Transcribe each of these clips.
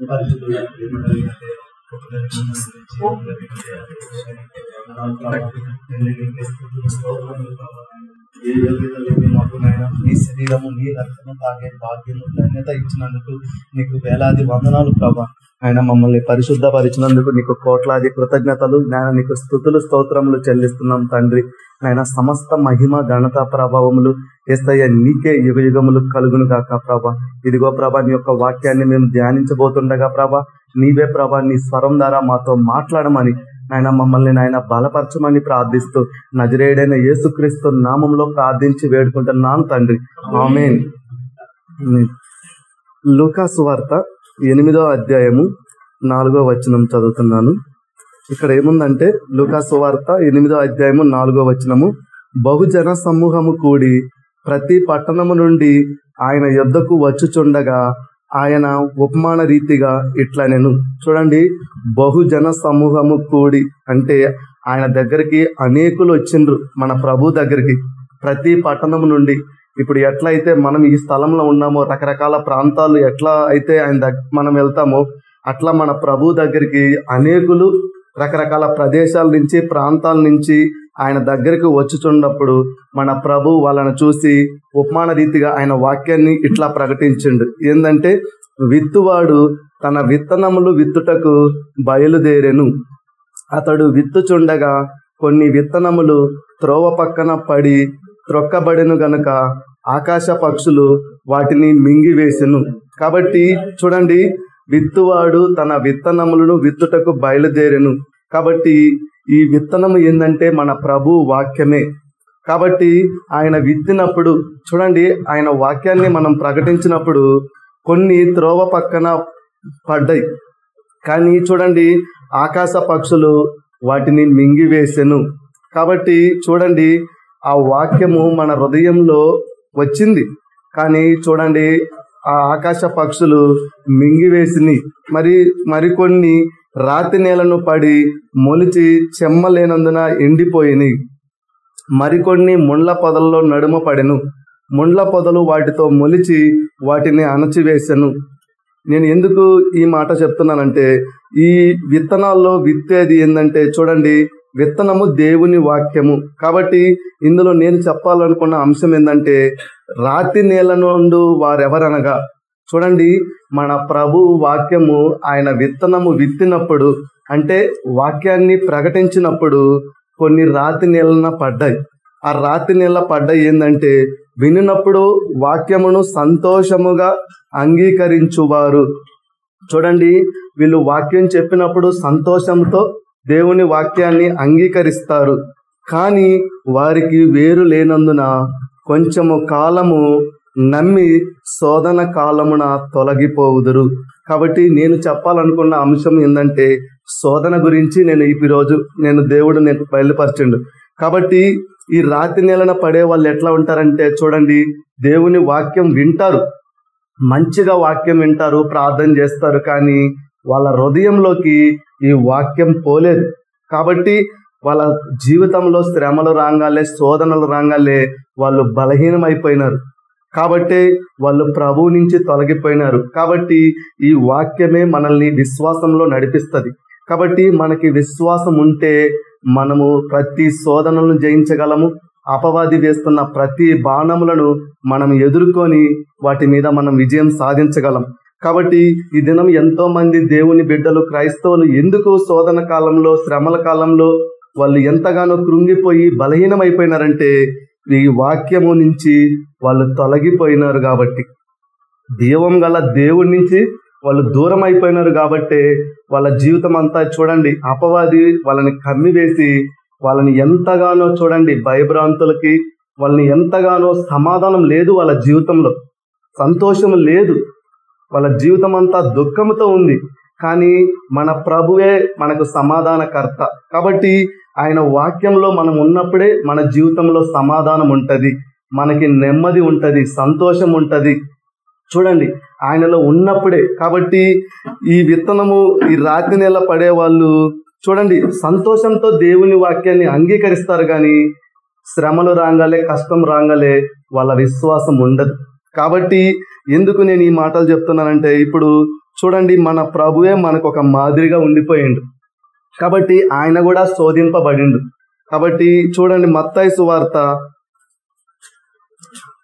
పరిశుద్ధుల ప్రేమ కలిగిన దేవ, గొప్ప దర్శనం జీవం కలిగిన దేవ, తండ్రి ఏ మాకు నాయన నీ శరీరము నీ రక్తము తాగే భాగ్యము ధన్యత ఇచ్చినందుకు నీకు వేలాది వందనాలు ప్రభా. ఆయన మమ్మల్ని పరిశుద్ధపరిచినందుకు నీకు కోట్లాది కృతజ్ఞతలు. నాయన నీకు స్థుతులు స్తోత్రములు చెల్లిస్తున్నాం తండ్రి. నాయన సమస్త మహిమ ఘనత ప్రభావములు ఏస్తయ్య నీకే యుగ యుగములు కలుగును గాక ప్రభా. ఇదిగో ప్రభా నీ యొక్క వాక్యాన్ని మేము ధ్యానించబోతుండగా ప్రభా నీవే ప్రభా నీ స్వరం ద్వారా మాతో మాట్లాడమని నాయన మమ్మల్ని నాయన బలపరచమని ప్రార్థిస్తూ నజరేడైన యేసుక్రీస్తు నామంలో ప్రార్థించి వేడుకుంటున్నాను తండ్రి. ఆమెన్. లూకాసు వార్త ఎనిమిదో అధ్యాయము నాలుగో వచనం చదువుతున్నాను. ఇక్కడ ఏముందంటే లూకాసు వార్త ఎనిమిదో అధ్యాయము నాలుగో వచనము బహుజన సమూహము కూడి ప్రతి పట్టణము నుండి ఆయన యొద్దకు వచ్చుచుండగా ఆయన ఉపమాన రీతిగా ఇట్లా నేను చూడండి బహుజన సమూహము కూడి అంటే ఆయన దగ్గరికి అనేకులు వచ్చిండ్రు మన ప్రభు దగ్గరికి ప్రతి పట్టణం నుండి. ఇప్పుడు ఎట్లయితే మనం ఈ స్థలంలో ఉన్నామో రకరకాల ప్రాంతాలు ఎట్లా అయితే ఆయన దగ్గర మనం వెళ్తామో అట్లా మన ప్రభు దగ్గరికి అనేకులు రకరకాల ప్రదేశాల నుంచి ప్రాంతాల నుంచి ఆయన దగ్గరికి వచ్చుచున్నప్పుడు మన ప్రభు వాళ్ళను చూసి ఉపమాన రీతిగా ఆయన వాక్యాన్ని ఇట్లా ప్రకటించిండు. ఏంటంటే విత్తువాడు తన విత్తనములు విత్తుటకు బయలుదేరెను. అతడు విత్తుచుండగా కొన్ని విత్తనములు త్రోవ పక్కన పడి త్రొక్కబడెను గనుక ఆకాశ పక్షులు వాటిని మింగివేసెను. కాబట్టి చూడండి విత్తువాడు తన విత్తనములను విత్తుటకు బయలుదేరెను. కాబట్టి ఈ విత్తనం ఏంటంటే మన ప్రభు వాక్యమే. కాబట్టి ఆయన విత్తినప్పుడు చూడండి ఆయన వాక్యాన్ని మనం ప్రకటించినప్పుడు కొన్ని త్రోవ పక్కన పడ్డాయి. కానీ చూడండి ఆకాశ పక్షులు వాటిని మింగివేసెను. కాబట్టి చూడండి ఆ వాక్యము మన హృదయంలో వచ్చింది. కానీ చూడండి ఆ ఆకాశ పక్షులు మింగివేసినాయి. మరి మరికొన్ని రాతి నేలను పడి మొలిచి చెమ్మలేనందున ఎండిపోయినాయి మరికొన్ని ముండ్ల పొదల్లో నడుమ పడెను. ముండ్ల పొదలు వాటితో మొలిచి వాటిని అణచివేసెను. నేను ఎందుకు ఈ మాట చెప్తున్నానంటే ఈ విత్తనాల్లో విత్తేది ఏంటంటే చూడండి విత్తనము దేవుని వాక్యము. కాబట్టి ఇందులో నేను చెప్పాలనుకున్న అంశం ఏంటంటే రాతి నేల నుండి వారెవరనగా? చూడండి మన ప్రభు వాక్యము ఆయన విత్తనము విత్తినప్పుడు అంటే వాక్యాన్ని ప్రకటించినప్పుడు కొన్ని రాతి నీళ్ళన పడ్డాయి. ఆ రాతి నీళ్ళ పడ్డాయి ఏంటంటే వినినప్పుడు వాక్యమును సంతోషముగా అంగీకరించువారు. చూడండి వీళ్ళు వాక్యం చెప్పినప్పుడు సంతోషంతో దేవుని వాక్యాన్ని అంగీకరిస్తారు. కానీ వారికి వేరు లేనందున కొంచెము కాలము నమ్మి శోధన కాలమున తొలగిపోవుదురు. కాబట్టి నేను చెప్పాలనుకున్న అంశం ఏంటంటే శోధన గురించి నేను ఈరోజు రోజు నేను దేవుడు నేను బయలుపరచండు. కాబట్టి ఈ రాతి నెలన పడే వాళ్ళు ఎట్లా ఉంటారంటే చూడండి దేవుని వాక్యం వింటారు. మంచిగా వాక్యం వింటారు ప్రార్థన చేస్తారు కానీ వాళ్ళ హృదయంలోకి ఈ వాక్యం పోలేదు. కాబట్టి వాళ్ళ జీవితంలో శ్రమలు రాగాలే శోధనలు రాగాలే వాళ్ళు బలహీనమైపోయినారు. కాబట్టి వాళ్ళు ప్రభువు నుంచి తొలగిపోయినారు. కాబట్టి ఈ వాక్యమే మనల్ని విశ్వాసంలో నడిపిస్తుంది. కాబట్టి మనకి విశ్వాసం ఉంటే మనము ప్రతి శోధనలను జయించగలము. అపవాది వేస్తున్న ప్రతి బాణములను మనం ఎదుర్కొని వాటి మీద మనం విజయం సాధించగలం. కాబట్టి ఈ దినం ఎంతో మంది దేవుని బిడ్డలు క్రైస్తవులు ఎందుకు శోధన కాలంలో శ్రమల కాలంలో వాళ్ళు ఎంతగానో కృంగిపోయి బలహీనమైపోయినారంటే ఈ వాక్యము నుంచి వాళ్ళు తొలగిపోయినారు కాబట్టి దీవం గల దేవుడి నుంచి వాళ్ళు దూరం అయిపోయినారు కాబట్టి వాళ్ళ జీవితం అంతా చూడండి అపవాది వాళ్ళని కమ్మివేసి వాళ్ళని ఎంతగానో చూడండి భయభ్రాంతులకి వాళ్ళని ఎంతగానో సమాధానం లేదు వాళ్ళ జీవితంలో సంతోషం లేదు వాళ్ళ జీవితం అంతా దుఃఖంతో ఉంది. కానీ మన ప్రభువే మనకు సమాధానకర్త కాబట్టి ఆయన వాక్యంలో మనం ఉన్నప్పుడే మన జీవితంలో సమాధానం ఉంటుంది మనకి నెమ్మది ఉంటుంది సంతోషం ఉంటుంది. చూడండి ఆయనలో ఉన్నప్పుడే కాబట్టి ఈ విత్తనము ఈ రాతి నెల పడే వాళ్ళు చూడండి సంతోషంతో దేవుని వాక్యాన్ని అంగీకరిస్తారు కానీ శ్రమలు రాగాలే కష్టం రాగాలే వాళ్ళ విశ్వాసం ఉండదు. కాబట్టి ఎందుకు నేను ఈ మాటలు చెప్తున్నానంటే ఇప్పుడు చూడండి మన ప్రభువే మనకు ఒక మాదిరిగా ఉండిపోయిండు. కాబట్టి ఆయన కూడా శోధింపబడిండు. కాబట్టి చూడండి మత్తాయి సువార్త.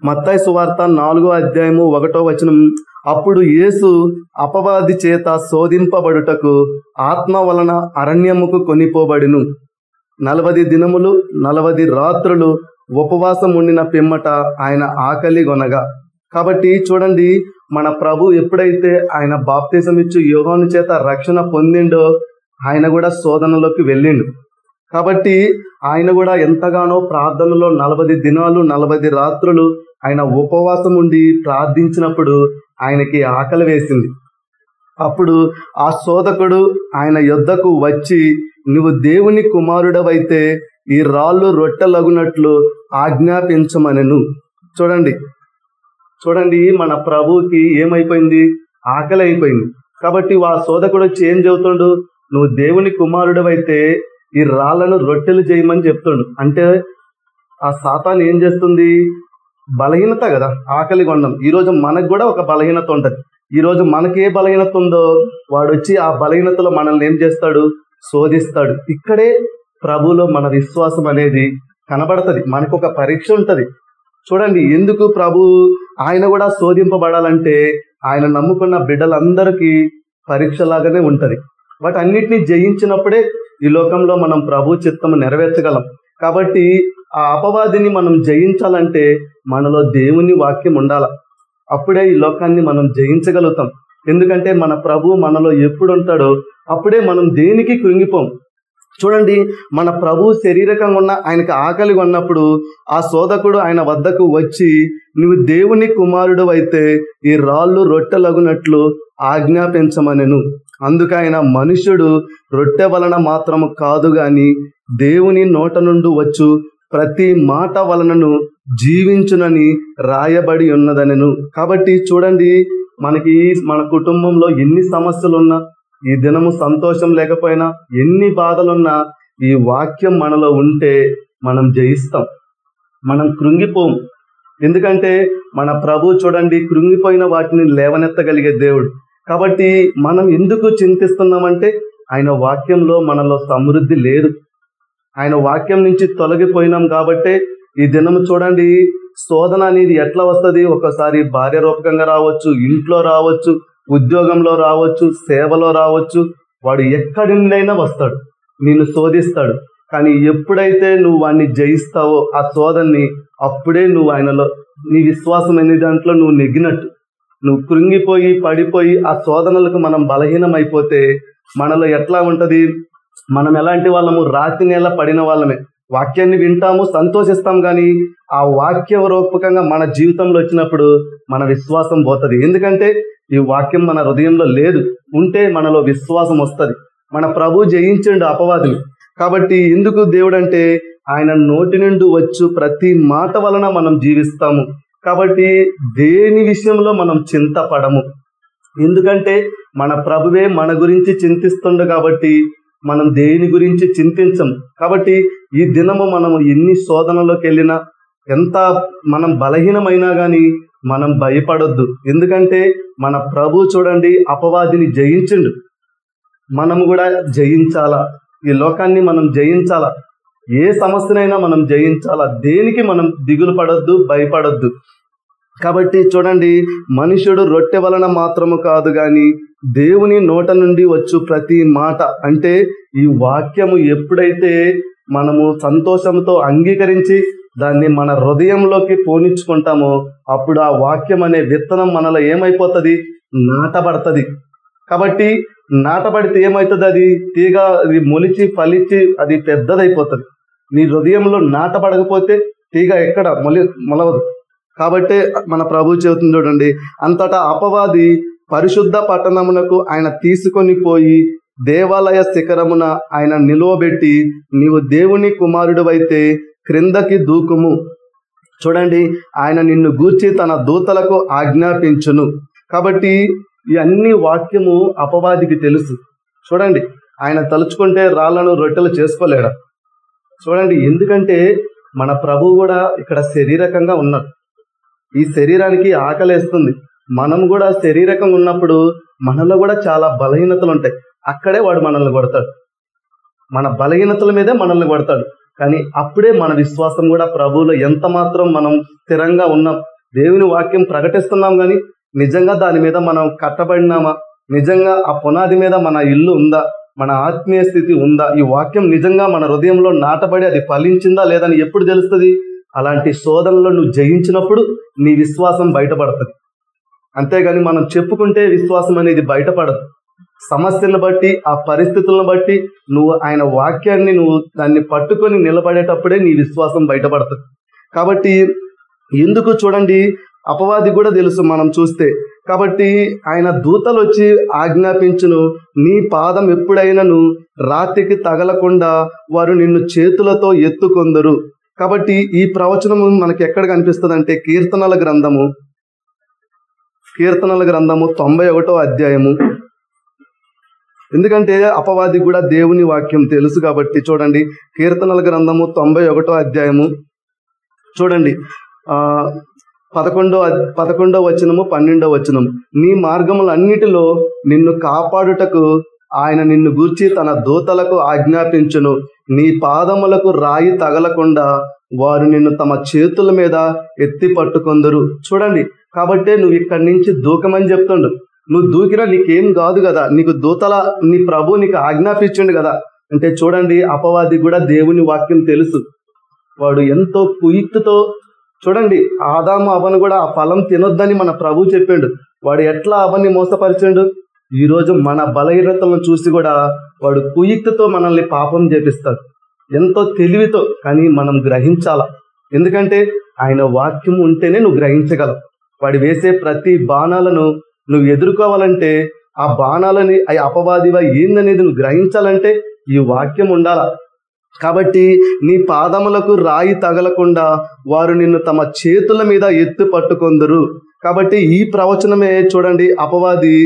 మత్తాయి సువార్త నాలుగో అధ్యాయము ఒకటో వచనం. అప్పుడు యేసు అపవాది చేత శోధింపబడుటకు ఆత్మ వలన అరణ్యముకు కొనిపోబడిను. నలవది దినములు నలవది రాత్రులు ఉపవాసం ఉండిన పిమ్మట ఆయన ఆకలి గొనగా. కాబట్టి చూడండి మన ప్రభు ఎప్పుడైతే ఆయన బాప్తిజం ఇచ్చి యోగాను చేత రక్షణ పొందిండో ఆయన కూడా శోధనలోకి వెళ్ళిండు. కాబట్టి ఆయన కూడా ఎంతగానో ప్రార్థనలో నలభై దినాలు నలభై రాత్రులు ఆయన ఉపవాసం ఉండి ప్రార్థించినప్పుడు ఆయనకి ఆకలి వేసింది. అప్పుడు ఆ శోధకుడు ఆయన యొద్దకు వచ్చి నువ్వు దేవుని కుమారుడవైతే ఈ రాళ్ళు రొట్టెలగునట్లు ఆజ్ఞాపించమనెను. చూడండి. చూడండి మన ప్రభువుకి ఏమైపోయింది? ఆకలి అయిపోయింది. కాబట్టి ఆ శోధకుడు వచ్చి ఏం చెబుతుండు? నువ్వు దేవుని కుమారుడవైతే ఈ రాళ్ళను రొట్టెలు చేయమని చెప్తుండు. అంటే ఆ సాతాన్ ఏం చేస్తుంది? బలహీనత కదా ఆకలి కొండం. ఈ రోజు మనకు కూడా ఒక బలహీనత ఉంటుంది. ఈ రోజు మనకి ఏ బలహీనత ఉందో వాడు వచ్చి ఆ బలహీనతలో మనల్ని ఏం చేస్తాడు? శోధిస్తాడు. ఇక్కడే ప్రభులో మన విశ్వాసం అనేది కనబడుతుంది. మనకు ఒక పరీక్ష ఉంటుంది. చూడండి ఎందుకు ప్రభు ఆయన కూడా శోధింపబడాలంటే ఆయన నమ్ముకున్న బిడ్డలందరికీ పరీక్షలాగానే ఉంటుంది. వాటన్నిటిని జయించినప్పుడే ఈ లోకంలో మనం ప్రభు చిత్తము నెరవేర్చగలం. కాబట్టి ఆ అపవాదిని మనం జయించాలంటే మనలో దేవుని వాక్యం ఉండాల. అప్పుడే ఈ లోకాన్ని మనం జయించగలుగుతాం. ఎందుకంటే మన ప్రభు మనలో ఎప్పుడు ఉంటాడో అప్పుడే మనం దేనికి కృంగిపోం. చూడండి మన ప్రభు శరీరకంగా ఉన్న ఆయనకి ఆకలి ఉన్నప్పుడు ఆ శోధకుడు ఆయన వద్దకు వచ్చి నువ్వు దేవుని కుమారుడు అయితే ఈ రాళ్ళు రొట్టెలగునట్లు ఆజ్ఞాపించమనెను. అందుకైన మనుషుడు రొట్టె వలన మాత్రము కాదు గాని దేవుని నోట నుండి వచ్చు ప్రతి మాట వలనను జీవించునని రాయబడి ఉన్నదనెను. కాబట్టి చూడండి మనకి మన కుటుంబంలో ఎన్ని సమస్యలున్నా ఈ దినము సంతోషం లేకపోయినా ఎన్ని బాధలున్నా ఈ వాక్యం మనలో ఉంటే మనం జయిస్తాం. మనం కృంగిపోం. ఎందుకంటే మన ప్రభు చూడండి కృంగిపోయిన వాటిని లేవనెత్తగలిగే దేవుడు. కాబట్టి మనం ఎందుకు చింతిస్తున్నామంటే ఆయన వాక్యంలో మనలో సమృద్ధి లేదు. ఆయన వాక్యం నుంచి తొలగిపోయినాం కాబట్టే ఈ దినము చూడండి శోధన అనేది ఎట్లా వస్తుంది? ఒకసారి భార్య రూపకంగా రావచ్చు ఇంట్లో రావచ్చు ఉద్యోగంలో రావచ్చు సేవలో రావచ్చు. వాడు ఎక్కడి నుండైనా వస్తాడు నిన్ను శోధిస్తాడు. కానీ ఎప్పుడైతే నువ్వు వాడిని జయిస్తావో ఆ శోధనని అప్పుడే నువ్వు ఆయనలో నీ విశ్వాసం అనే దాంట్లో నువ్వు నెగ్గినట్టు. నువ్వు కృంగిపోయి పడిపోయి ఆ శోధనలకు మనం బలహీనం అయిపోతే మనలో ఎట్లా ఉంటది? మనం ఎలాంటి వాళ్ళము? రాతి నేల పడిన వాళ్ళమే. వాక్యాన్ని వింటాము సంతోషిస్తాం కానీ ఆ వాక్య రూపకంగా మన జీవితంలో వచ్చినప్పుడు మన విశ్వాసం పోతుంది. ఎందుకంటే ఈ వాక్యం మన హృదయంలో లేదు. ఉంటే మనలో విశ్వాసం వస్తుంది. మన ప్రభు జయించండు అపవాదిని కాబట్టి ఎందుకు దేవుడు అంటే ఆయన నోటి నుండి వచ్చు ప్రతి మాట వలన మనం జీవిస్తాము. కాబట్టి దేని విషయంలో మనం చింతపడము? ఎందుకంటే మన ప్రభువే మన గురించి చింతిస్తుండు కాబట్టి మనం దేని గురించి చింతించం కాబట్టి ఈ దినము మనము ఎన్ని శోధనలోకి వెళ్ళినా ఎంత మనం బలహీనమైనా కానీ మనం భయపడొద్దు. ఎందుకంటే మన ప్రభు చూడండి అపవాదిని జయించిండు. మనం కూడా జయించాలా? ఈ లోకాన్ని మనం జయించాలా? ఏ సమస్యనైనా మనం జయించాలా? దేనికి మనం దిగులు పడొద్దు భయపడొద్దు? కాబట్టి చూడండి మనుషుడు రొట్టె వలన మాత్రము కాదు గాని దేవుని నోట నుండి వచ్చు ప్రతి మాట. అంటే ఈ వాక్యము ఎప్పుడైతే మనము సంతోషంతో అంగీకరించి దాన్ని మన హృదయంలోకి పోనిచ్చుకుంటామో అప్పుడు ఆ వాక్యం అనే విత్తనం మనలో ఏమైపోతుంది? నాటబడుతుంది. కాబట్టి నాటబడితే ఏమవుతుంది అది? తీగ అది మొలిచి ఫలిచి అది పెద్దదైపోతుంది. నీ హృదయంలో నాటబడకపోతే తీగ ఎక్కడ మొలి మొలవదు. కాబట్టే మన ప్రభు చెబుతుంది చూడండి అంతటా అపవాది పరిశుద్ధ పట్టణమునకు ఆయన తీసుకొని పోయి దేవాలయ శిఖరమున ఆయన నిలువబెట్టి నీవు దేవుని కుమారుడువైతే క్రిందకి దూకుము. చూడండి ఆయన నిన్ను గూర్చి తన దూతలకు ఆజ్ఞాపించును. కాబట్టి ఈ అన్ని వాక్యము అపవాదికి తెలుసు. చూడండి ఆయన తలుచుకుంటే రాళ్ళను రొట్టెలు చేసుకోలేడు? చూడండి ఎందుకంటే మన ప్రభు కూడా ఇక్కడ శరీరకంగా ఉన్నాడు. ఈ శరీరానికి ఆకలేస్తుంది. మనం కూడా శరీరకం ఉన్నప్పుడు మనలో కూడా చాలా బలహీనతలు ఉంటాయి అక్కడే వాడు మనల్ని కొడతాడు. మన బలహీనతల మీదే మనల్ని కొడతాడు. కానీ అప్పుడే మన విశ్వాసం కూడా ప్రభువులో ఎంత మాత్రం మనం స్థిరంగా ఉన్నాం దేవుని వాక్యం ప్రకటిస్తున్నాం కానీ నిజంగా దాని మీద మనం కట్టబడినామా? నిజంగా ఆ పునాది మీద మన ఇల్లు ఉందా? మన ఆత్మీయ స్థితి ఉందా? ఈ వాక్యం నిజంగా మన హృదయంలో నాటబడి అది ఫలించిందా లేదని ఎప్పుడు తెలుస్తుంది? అలాంటి శోధనలో నువ్వు జయించినప్పుడు నీ విశ్వాసం బయటపడుతుంది. అంతేగాని మనం చెప్పుకుంటే విశ్వాసం అనేది బయటపడదు. సమస్యలను బట్టి ఆ పరిస్థితులను బట్టి నువ్వు ఆయన వాక్యాన్ని నువ్వు దాన్ని పట్టుకొని నిలబడేటప్పుడే నీ విశ్వాసం బయటపడుతుంది. కాబట్టి ఎందుకు చూడండి అపవాది కూడా తెలుసు మనం చూస్తే. కాబట్టి ఆయన దూతలు వచ్చి ఆజ్ఞాపించును నీ పాదం ఎప్పుడైనాను రాత్రికి తగలకుండా వారు నిన్ను చేతులతో ఎత్తుకొందరు. కాబట్టి ఈ ప్రవచనము మనకి ఎక్కడ కనిపిస్తుంది అంటే కీర్తనల గ్రంథము కీర్తనల గ్రంథము తొంభై ఒకటో అధ్యాయము. ఎందుకంటే అపవాది కూడా దేవుని వాక్యం తెలుసు కాబట్టి చూడండి కీర్తనల గ్రంథము తొంభై ఒకటో అధ్యాయము. చూడండి ఆ పదకొండో పదకొండో వచనము పన్నెండో వచనము. నీ మార్గములన్నిటిలో నిన్ను కాపాడుటకు ఆయన నిన్ను గూర్చి తన దూతలకు ఆజ్ఞాపించును. నీ పాదములకు రాయి తగలకుండా వారు నిన్ను తమ చేతుల మీద ఎత్తి పట్టుకొందరు. చూడండి కాబట్టి నువ్వు ఇక్కడి నుంచి దూకమని చెప్తుండు. నువ్వు దూకినా నీకేం కాదు కదా. నీకు దూతల నీ ప్రభు నీకు ఆజ్ఞాపించిండు కదా. అంటే చూడండి అపవాది కూడా దేవుని వాక్యం తెలుసు. వాడు ఎంతో కుయుక్తితో చూడండి ఆదాము అవను కూడా ఆ ఫలం తినొద్దని మన ప్రభు చెప్పిండు. వాడు ఎట్లా అవన్ని మోసపరిచిండు? ఈరోజు మన బలహీనతలను చూసి కూడా వాడు కుయుక్తితో మనల్ని పాపం చేపిస్తాడు. ఎంతో తెలివితో కానీ మనం గ్రహించాల? ఎందుకంటే ఆయన వాక్యం ఉంటేనే నువ్వు గ్రహించగలవు. వాడు వేసే ప్రతి బాణాలను నువ్వు ఎదుర్కోవాలంటే ఆ బాణాలని అవి అపవాదివా ఏందనేది నువ్వు గ్రహించాలంటే ఈ వాక్యం ఉండాల? కాబట్టి నీ పాదములకు రాయి తగలకుండా వారు నిన్ను తమ చేతుల మీద ఎత్తు పట్టుకొందరు. కాబట్టి ఈ ప్రవచనమే చూడండి అపవాది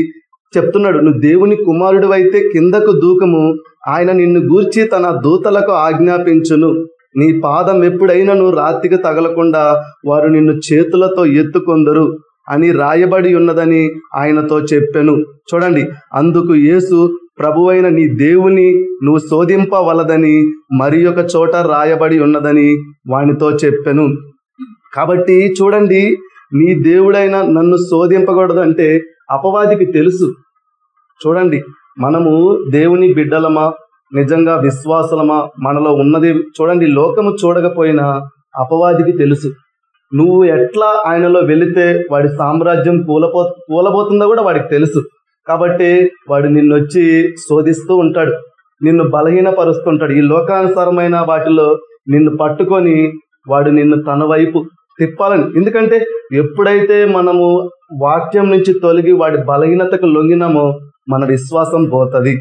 చెప్తున్నాడు నువ్వు దేవుని కుమారుడు అయితే కిందకు దూకము. ఆయన నిన్ను గూర్చి తన దూతలకు ఆజ్ఞాపించును. నీ పాదం ఎప్పుడైనను రాత్రికి తగలకుండా వారు నిన్ను చేతులతో ఎత్తుకొందరు అని రాయబడి ఉన్నదని ఆయనతో చెప్పెను. చూడండి అందుకు యేసు ప్రభువైన నీ దేవుని నువ్వు శోధింపవలదని మరి ఒక చోట రాయబడి ఉన్నదని వానితో చెప్పెను. కాబట్టి చూడండి నీ దేవుడైన నన్ను శోధింపకూడదు అంటే అపవాదికి తెలుసు. చూడండి మనము దేవుని బిడ్డలమా నిజంగా విశ్వాసలమా మనలో ఉన్నది చూడండి లోకము చూడకపోయినా అపవాదికి తెలుసు. నువ్వు ఎట్లా ఆయనలో వెళితే వాడి సామ్రాజ్యం కూలపో కూలబోతుందో కూడా వాడికి తెలుసు. కాబట్టి వాడు నిన్ను వచ్చి శోధిస్తూ ఉంటాడు. నిన్ను బలహీనపరుస్తుంటాడు. ఈ లోకానుసారమైన వాటిలో నిన్ను పట్టుకొని వాడు నిన్ను తన వైపు తిప్పాలని. ఎందుకంటే ఎప్పుడైతే మనము వాక్యం నుంచి తొలగి వాడి బలహీనతకు లొంగినామో మన విశ్వాసం పోతుంది.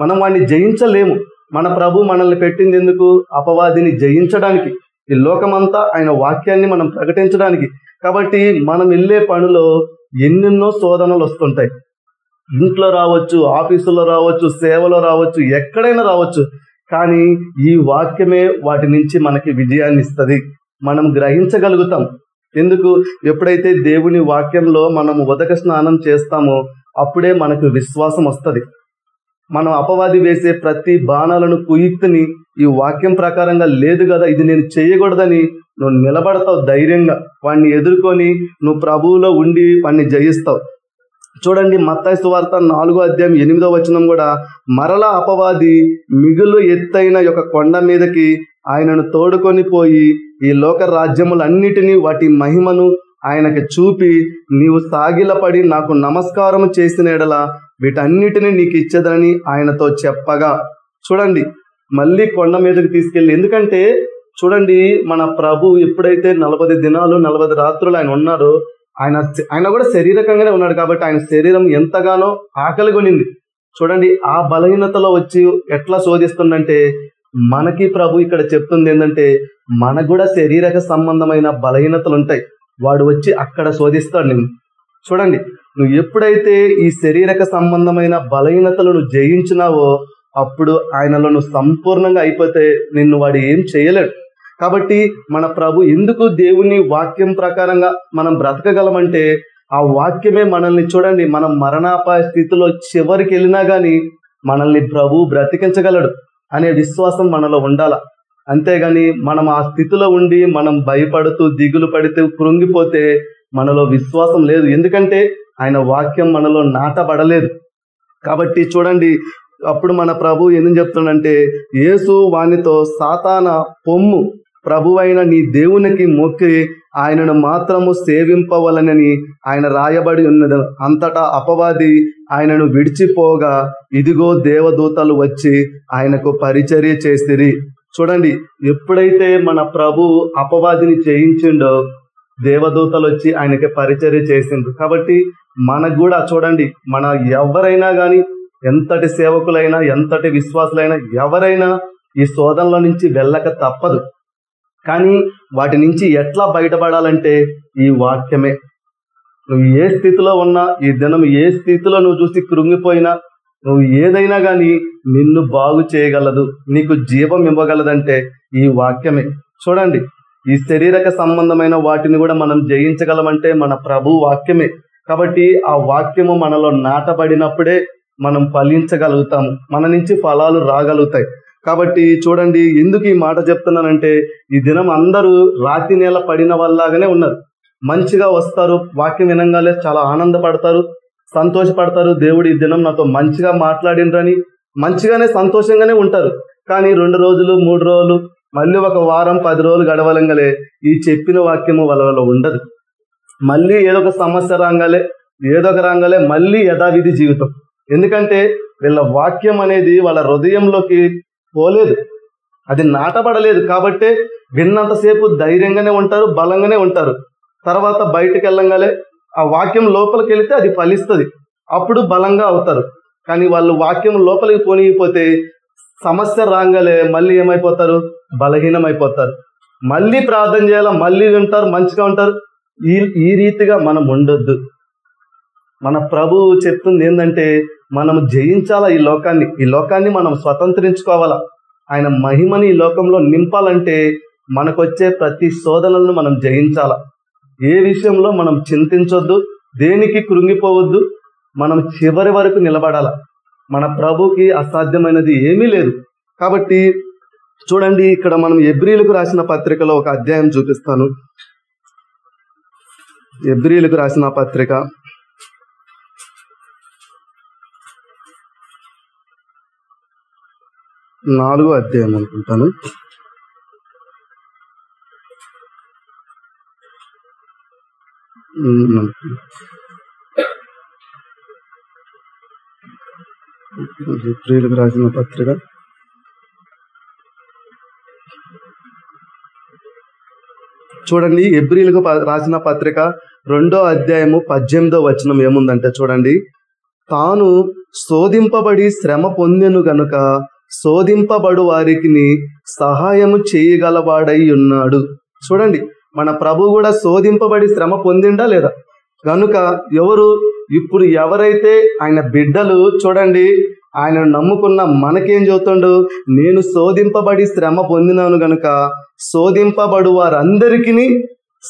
మనం వాడిని జయించలేము. మన ప్రభు మనల్ని పెట్టింది ఎందుకు? అపవాదిని జయించడానికి. ఈ లోకమంతా ఆయన వాక్యాన్ని మనం ప్రకటించడానికి. కాబట్టి మనం వెళ్ళే పనిలో ఎన్నెన్నో శోధనలు వస్తుంటాయి. ఇంట్లో రావచ్చు ఆఫీసులో రావచ్చు సేవలో రావచ్చు ఎక్కడైనా రావచ్చు. కానీ ఈ వాక్యమే వాటి నుంచి మనకి విజయాన్ని ఇస్తుంది. మనం గ్రహించగలుగుతాం. ఎందుకు? ఎప్పుడైతే దేవుని వాక్యంలో మనం ఉదక స్నానం చేస్తామో అప్పుడే మనకు విశ్వాసం వస్తుంది. మనం అపవాది వేసే ప్రతి బాణాలను కుయుక్తిని ఈ వాక్యం ప్రకారంగా లేదు కదా ఇది నేను చేయకూడదని నువ్వు నిలబడతావు ధైర్యంగా. వాడిని ఎదుర్కొని నువ్వు ప్రభువులో ఉండి వాడిని జయిస్తావు. చూడండి మత్తాయి సువార్త నాలుగో అధ్యాయం ఎనిమిదో వచనం కూడా మరల అపవాది మిగులు ఎత్తైన యొక్క కొండ మీదకి ఆయనను తోడుకొని పోయి ఈ లోక రాజ్యములన్నిటినీ వాటి మహిమను ఆయనకి చూపి నీవు సాగిలపడి నాకు నమస్కారం చేసిన ఎడల వీటన్నిటిని నీకు ఇచ్చేదని ఆయనతో చెప్పగా. చూడండి మళ్ళీ కొండ మీదకి తీసుకెళ్ళి ఎందుకంటే చూడండి మన ప్రభు ఎప్పుడైతే నలభై దినాలు నలభై రాత్రులు ఆయన ఉన్నారో ఆయన ఆయన కూడా శరీరకంగానే ఉన్నాడు కాబట్టి ఆయన శరీరం ఎంతగానో ఆకలి చూడండి ఆ బలహీనతలో వచ్చి ఎట్లా శోధిస్తుందంటే మనకి ప్రభు ఇక్కడ చెప్తుంది ఏంటంటే మనకు కూడా శరీరక సంబంధమైన బలహీనతలు ఉంటాయి వాడు వచ్చి అక్కడ శోధిస్తాడు నేను చూడండి నువ్వు ఎప్పుడైతే ఈ శరీరక సంబంధమైన బలహీనతలను జయించినావో అప్పుడు ఆయనలో నువ్వు సంపూర్ణంగా అయిపోతే నిన్ను వాడు ఏం చేయలేడు. కాబట్టి మన ప్రభు ఎందుకు దేవుని వాక్యం ప్రకారంగా మనం బ్రతకగలమంటే ఆ వాక్యమే మనల్ని చూడండి మనం మరణాపాయ స్థితిలో చివరికి వెళ్ళినా కానీ మనల్ని ప్రభు బ్రతికించగలడు. అనే విశ్వాసం మనలో ఉండాల. అంతేగాని మనం ఆ స్థితిలో ఉండి మనం భయపడుతూ దిగులు పడితే కృంగిపోతే మనలో విశ్వాసం లేదు. ఎందుకంటే ఆయన వాక్యం మనలో నాటబడలేదు. కాబట్టి చూడండి అప్పుడు మన ప్రభు ఎందుకు చెప్తుండంటే యేసు వానితో సాతాన పొమ్ము. ప్రభువైన నీ దేవునికి మొక్కి ఆయనను మాత్రము సేవింపవలనని ఆయన రాయబడి ఉన్నది. అంతటా అపవాది ఆయనను విడిచిపోగా ఇదిగో దేవదూతలు వచ్చి ఆయనకు పరిచర్య చేసిరి. చూడండి ఎప్పుడైతే మన ప్రభు అపవాదిని చేయించిండో దేవదూతలు వచ్చి ఆయనకి పరిచర్య చేసిండ్రు. కాబట్టి మనకు కూడా చూడండి మన ఎవరైనా కానీ ఎంతటి సేవకులైనా ఎంతటి విశ్వాసులైనా ఎవరైనా ఈ శోధనల నుంచి వెళ్ళక తప్పదు. కానీ వాటి నుంచి ఎట్లా బయటపడాలంటే ఈ వాక్యమే. నువ్వు ఏ స్థితిలో ఉన్నా ఈ దినం ఏ స్థితిలో నువ్వు చూసి కృంగిపోయినా నువ్వు ఏదైనా కానీ నిన్ను బాగు చేయగలదు నీకు జీవం ఇవ్వగలదంటే ఈ వాక్యమే. చూడండి ఈ శరీరక సంబంధమైన వాటిని కూడా మనం జయించగలమంటే మన ప్రభు వాక్యమే. కాబట్టి ఆ వాక్యము మనలో నాటబడినప్పుడే మనం ఫలించగలుగుతాము మన నుంచి ఫలాలు రాగలుగుతాయి. కాబట్టి చూడండి ఎందుకు ఈ మాట చెప్తున్నానంటే ఈ దినం అందరూ రాతి నేల పడిన వాళ్ళలాగానే ఉన్నారు. మంచిగా వస్తారు వాక్యం వినంగానే చాలా ఆనందపడతారు సంతోషపడతారు. దేవుడు ఈ దినం నాతో మంచిగా మాట్లాడిండ్రని మంచిగానే సంతోషంగానే ఉంటారు. కానీ రెండు రోజులు మూడు రోజులు మళ్ళీ ఒక వారం పది రోజులు గడవలంగలే ఈ చెప్పిన వాక్యము వాళ్ళ ఉండదు. మళ్ళీ ఏదో ఒక సమస్య రాగాలే ఏదో ఒక రాగాలే మళ్ళీ యథావిధి జీవితం. ఎందుకంటే వీళ్ళ వాక్యం అనేది వాళ్ళ హృదయంలోకి పోలేదు. అది నాటబడలేదు. కాబట్టే విన్నంతసేపు ధైర్యంగానే ఉంటారు బలంగానే ఉంటారు. తర్వాత బయటకు వెళ్ళంగానే ఆ వాక్యం లోపలికి వెళితే అది ఫలిస్తుంది. అప్పుడు బలంగా అవుతారు. కానీ వాళ్ళు వాక్యం లోపలికి పోనీగిపోతే సమస్య రాగాలే మళ్ళీ ఏమైపోతారు? బలహీనమైపోతారు. మళ్ళీ ప్రార్థన చేయాలా? మళ్ళీ వింటారు? మంచిగా ఉంటారు? ఈ ఈ రీతిగా మనం ఉండొద్దు. మన ప్రభువు చెప్తుంది ఏంటంటే మనం జయించాలా ఈ లోకాన్ని? ఈ లోకాన్ని మనం స్వతంత్రించుకోవాలా? ఆయన మహిమని ఈ లోకంలో నింపాలంటే మనకొచ్చే ప్రతి శోధనలను మనం జయించాలా? ఏ విషయంలో మనం చింతించొద్దు దేనికి కృంగిపోవద్దు మనం చివరి వరకు నిలబడాల. మన ప్రభుకి అసాధ్యమైనది ఏమీ లేదు. కాబట్టి చూడండి ఇక్కడ మనం ఎబ్రిలకు రాసిన పత్రికలో ఒక అధ్యాయం చూపిస్తాను. ఎబ్రిలకు రాసిన పత్రిక. నాలుగో అధ్యాయం అనుకుంటాను. ప్రియులకు రాసిన పత్రిక. చూడండి ఎబ్రిలకు ప- రాసిన పత్రిక రెండో అధ్యాయము పద్దెనిమిదో వచనం ఏముందంటే చూడండి తాను శోధింపబడి శ్రమ పొందెను గనుక శోధింపబడు వారికి సహాయము చేయగలవాడై ఉన్నాడు. చూడండి మన ప్రభు కూడా శోధింపబడి శ్రమ పొందిండా లేదా? కనుక ఎవరు? ఇప్పుడు ఎవరైతే ఆయన బిడ్డలు చూడండి ఆయన నమ్ముకున్న మనకేం చెబుతుండు? నేను శోధింపబడి శ్రమ పొందినాను గనుక శోధింపబడు వారందరికీ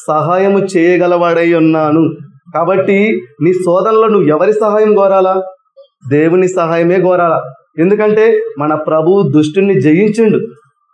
సహాయము చేయగలవాడై ఉన్నాను. కాబట్టి నీ శోధనలో నువ్వు ఎవరి సహాయం కోరాలా? దేవుని సహాయమే కోరాలా. ఎందుకంటే మన ప్రభు దుష్టుని జయించిండు.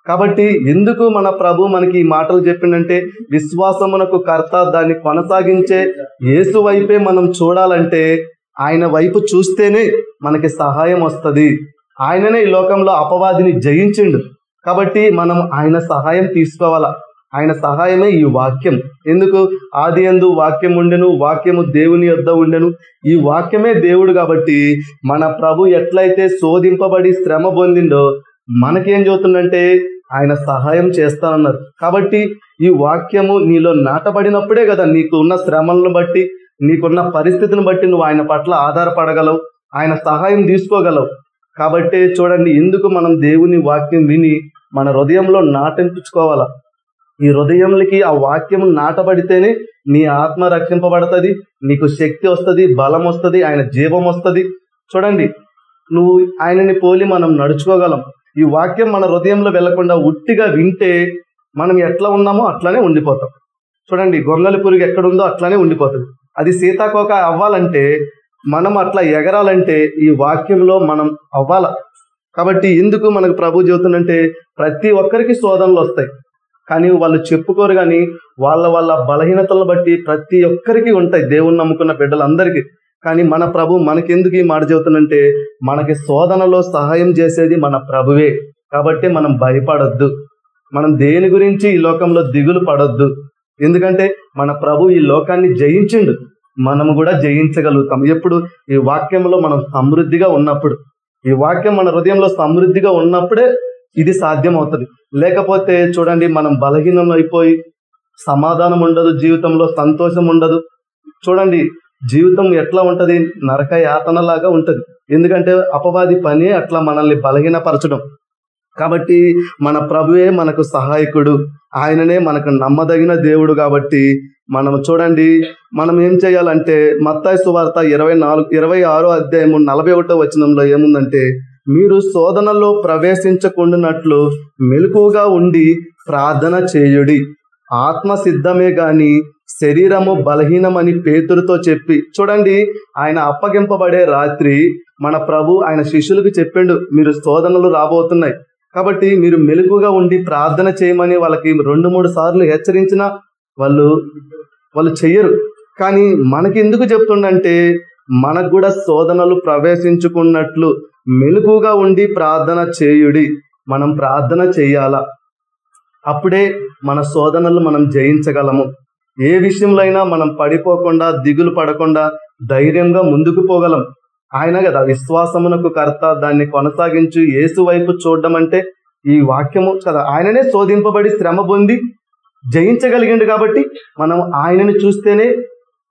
కాబట్టి ఎందుకు మన ప్రభు మనకి ఈ మాటలు చెప్పిండంటే విశ్వాసమునకు కర్త దాన్ని కొనసాగించే యేసు వైపే మనం చూడాలంటే ఆయన వైపు చూస్తేనే మనకి సహాయం వస్తుంది. ఆయననే ఈ లోకంలో అపవాదిని జయించిండు. కాబట్టి మనం ఆయన సహాయం తీసుకోవాలా? ఆయన సహాయమే ఈ వాక్యం. ఎందుకు? ఆది ఎందు వాక్యం ఉండెను వాక్యము దేవుని యొద్ద ఉండెను. ఈ వాక్యమే దేవుడు కాబట్టి మన ప్రభు ఎట్లయితే శోధింపబడి శ్రమ పొందిండో మనకేం చెబుతుందంటే ఆయన సహాయం చేస్తానన్నారు కాబట్టి ఈ వాక్యము నీలో నాటబడినప్పుడే కదా నీకు ఉన్న శ్రమలను బట్టి నీకున్న పరిస్థితిని బట్టి నువ్వు ఆయన పట్ల ఆధారపడగలవు ఆయన సహాయం తీసుకోగలవు. కాబట్టి చూడండి ఎందుకు మనం దేవుని వాక్యం విని మన హృదయంలో నాటించుకోవాలా ఈ హృదయంలోకి ఆ వాక్యం నాటబడితేనే నీ ఆత్మ రక్షింపబడుతుంది నీకు శక్తి వస్తుంది బలం వస్తుంది ఆయన జీవం వస్తుంది. చూడండి నువ్వు ఆయనని పోలి మనం నడుచుకోగలం. ఈ వాక్యం మన హృదయంలో వెళ్ళకుండా ఉట్టిగా వింటే మనం ఎట్లా ఉన్నామో అట్లానే ఉండిపోతాం. చూడండి గొంగలి పురుగు ఎక్కడుందో అట్లానే ఉండిపోతుంది. అది సీతాకోక అవ్వాలంటే మనం అట్లా ఎగరాలంటే ఈ వాక్యంలో మనం అవ్వాల. కాబట్టి ఎందుకు మనకు ప్రభు చెబుతుందంటే ప్రతి ఒక్కరికి శోధనలు వస్తాయి. కానీ వాళ్ళు చెప్పుకోరు కానీ వాళ్ళ వాళ్ళ బలహీనతలను బట్టి ప్రతి ఒక్కరికి ఉంటాయి దేవుని నమ్ముకున్న బిడ్డలందరికీ. కానీ మన ప్రభు మనకెందుకు ఈ మాట చెబుతుందంటే మనకి శోధనలో సహాయం చేసేది మన ప్రభువే. కాబట్టి మనం భయపడొద్దు. మనం దేని గురించి ఈ లోకంలో దిగులు పడొద్దు. ఎందుకంటే మన ప్రభు ఈ లోకాన్ని జయించిండు. మనము కూడా జయించగలుగుతాం. ఎప్పుడు? ఈ వాక్యంలో మనం సమృద్ధిగా ఉన్నప్పుడు. ఈ వాక్యం మన హృదయంలో సమృద్ధిగా ఉన్నప్పుడే ఇది సాధ్యం అవుతుంది లేకపోతే చూడండి మనం బలహీనం అయిపోయి సమాధానం ఉండదు జీవితంలో సంతోషం ఉండదు. చూడండి జీవితం ఎట్లా ఉంటుంది? నరక యాతనలాగా ఉంటుంది. ఎందుకంటే అపవాది పని అట్లా మనల్ని బలహీనపరచడం. కాబట్టి మన ప్రభువే మనకు సహాయకుడు. ఆయననే మనకు నమ్మదగిన దేవుడు కాబట్టి మనం చూడండి మనం ఏం చేయాలంటే మత్తాయి సువార్త ఇరవై నాలుగు ఇరవై ఆరో అధ్యాయము నలభై ఒకటో వచనంలో ఏముందంటే మీరు శోధనలో ప్రవేశించకుండానట్లు మెలకుగా ఉండి ప్రార్థన చేయుడి. ఆత్మ సిద్ధమే గాని శరీరము బలహీనమని పేతురుతో చెప్పి చూడండి ఆయన అప్పగింపబడే రాత్రి మన ప్రభు ఆయన శిష్యులకు చెప్పిండు మీరు శోధనలు రాబోతున్నాయి. కాబట్టి మీరు మెలుగుగా ఉండి ప్రార్థన చేయమని వాళ్ళకి రెండు మూడు సార్లు హెచ్చరించిన వాళ్ళు వాళ్ళు చెయ్యరు. కానీ మనకి ఎందుకు చెప్తుండంటే మనకు కూడా శోధనలు ప్రవేశించుకున్నట్లు మెలుగుగా ఉండి ప్రార్థన చేయుడి. మనం ప్రార్థన చేయాలా? అప్పుడే మన శోధనలు మనం జయించగలము. ఏ విషయంలో అయినా మనం పడిపోకుండా దిగులు పడకుండా ధైర్యంగా ముందుకు పోగలం. ఆయన కదా విశ్వాసమునకు కర్త దాన్ని కొనసాగించు యేసు వైపు చూడడం అంటే ఈ వాక్యము కదా. ఆయననే శోధింపబడి శ్రమ పొంది జయించగలిగిండు కాబట్టి మనం ఆయనని చూస్తేనే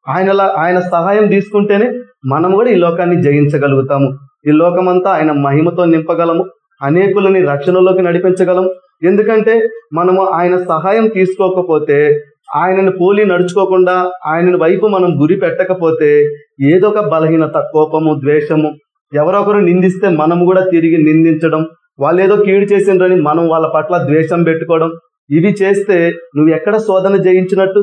ఆయనలా ఆయన సహాయం తీసుకుంటేనే మనం కూడా ఈ లోకాన్ని జయించగలుగుతాము. ఈ లోకమంతా ఆయన మహిమతో నింపగలము. అనేకులని రక్షణలోకి నడిపించగలము. ఎందుకంటే మనము ఆయన సహాయం తీసుకోకపోతే ఆయనను పోలి నడుచుకోకుండా ఆయనను వైపు మనం గురి పెట్టకపోతే ఏదో ఒక బలహీనత కోపము ద్వేషము ఎవరొకరు నిందిస్తే మనం కూడా తిరిగి నిందించడం వాళ్ళు ఏదో కీడు చేసిండ్రని మనం వాళ్ళ పట్ల ద్వేషం పెట్టుకోవడం ఇవి చేస్తే నువ్వు ఎక్కడ శోధన జయించినట్టు?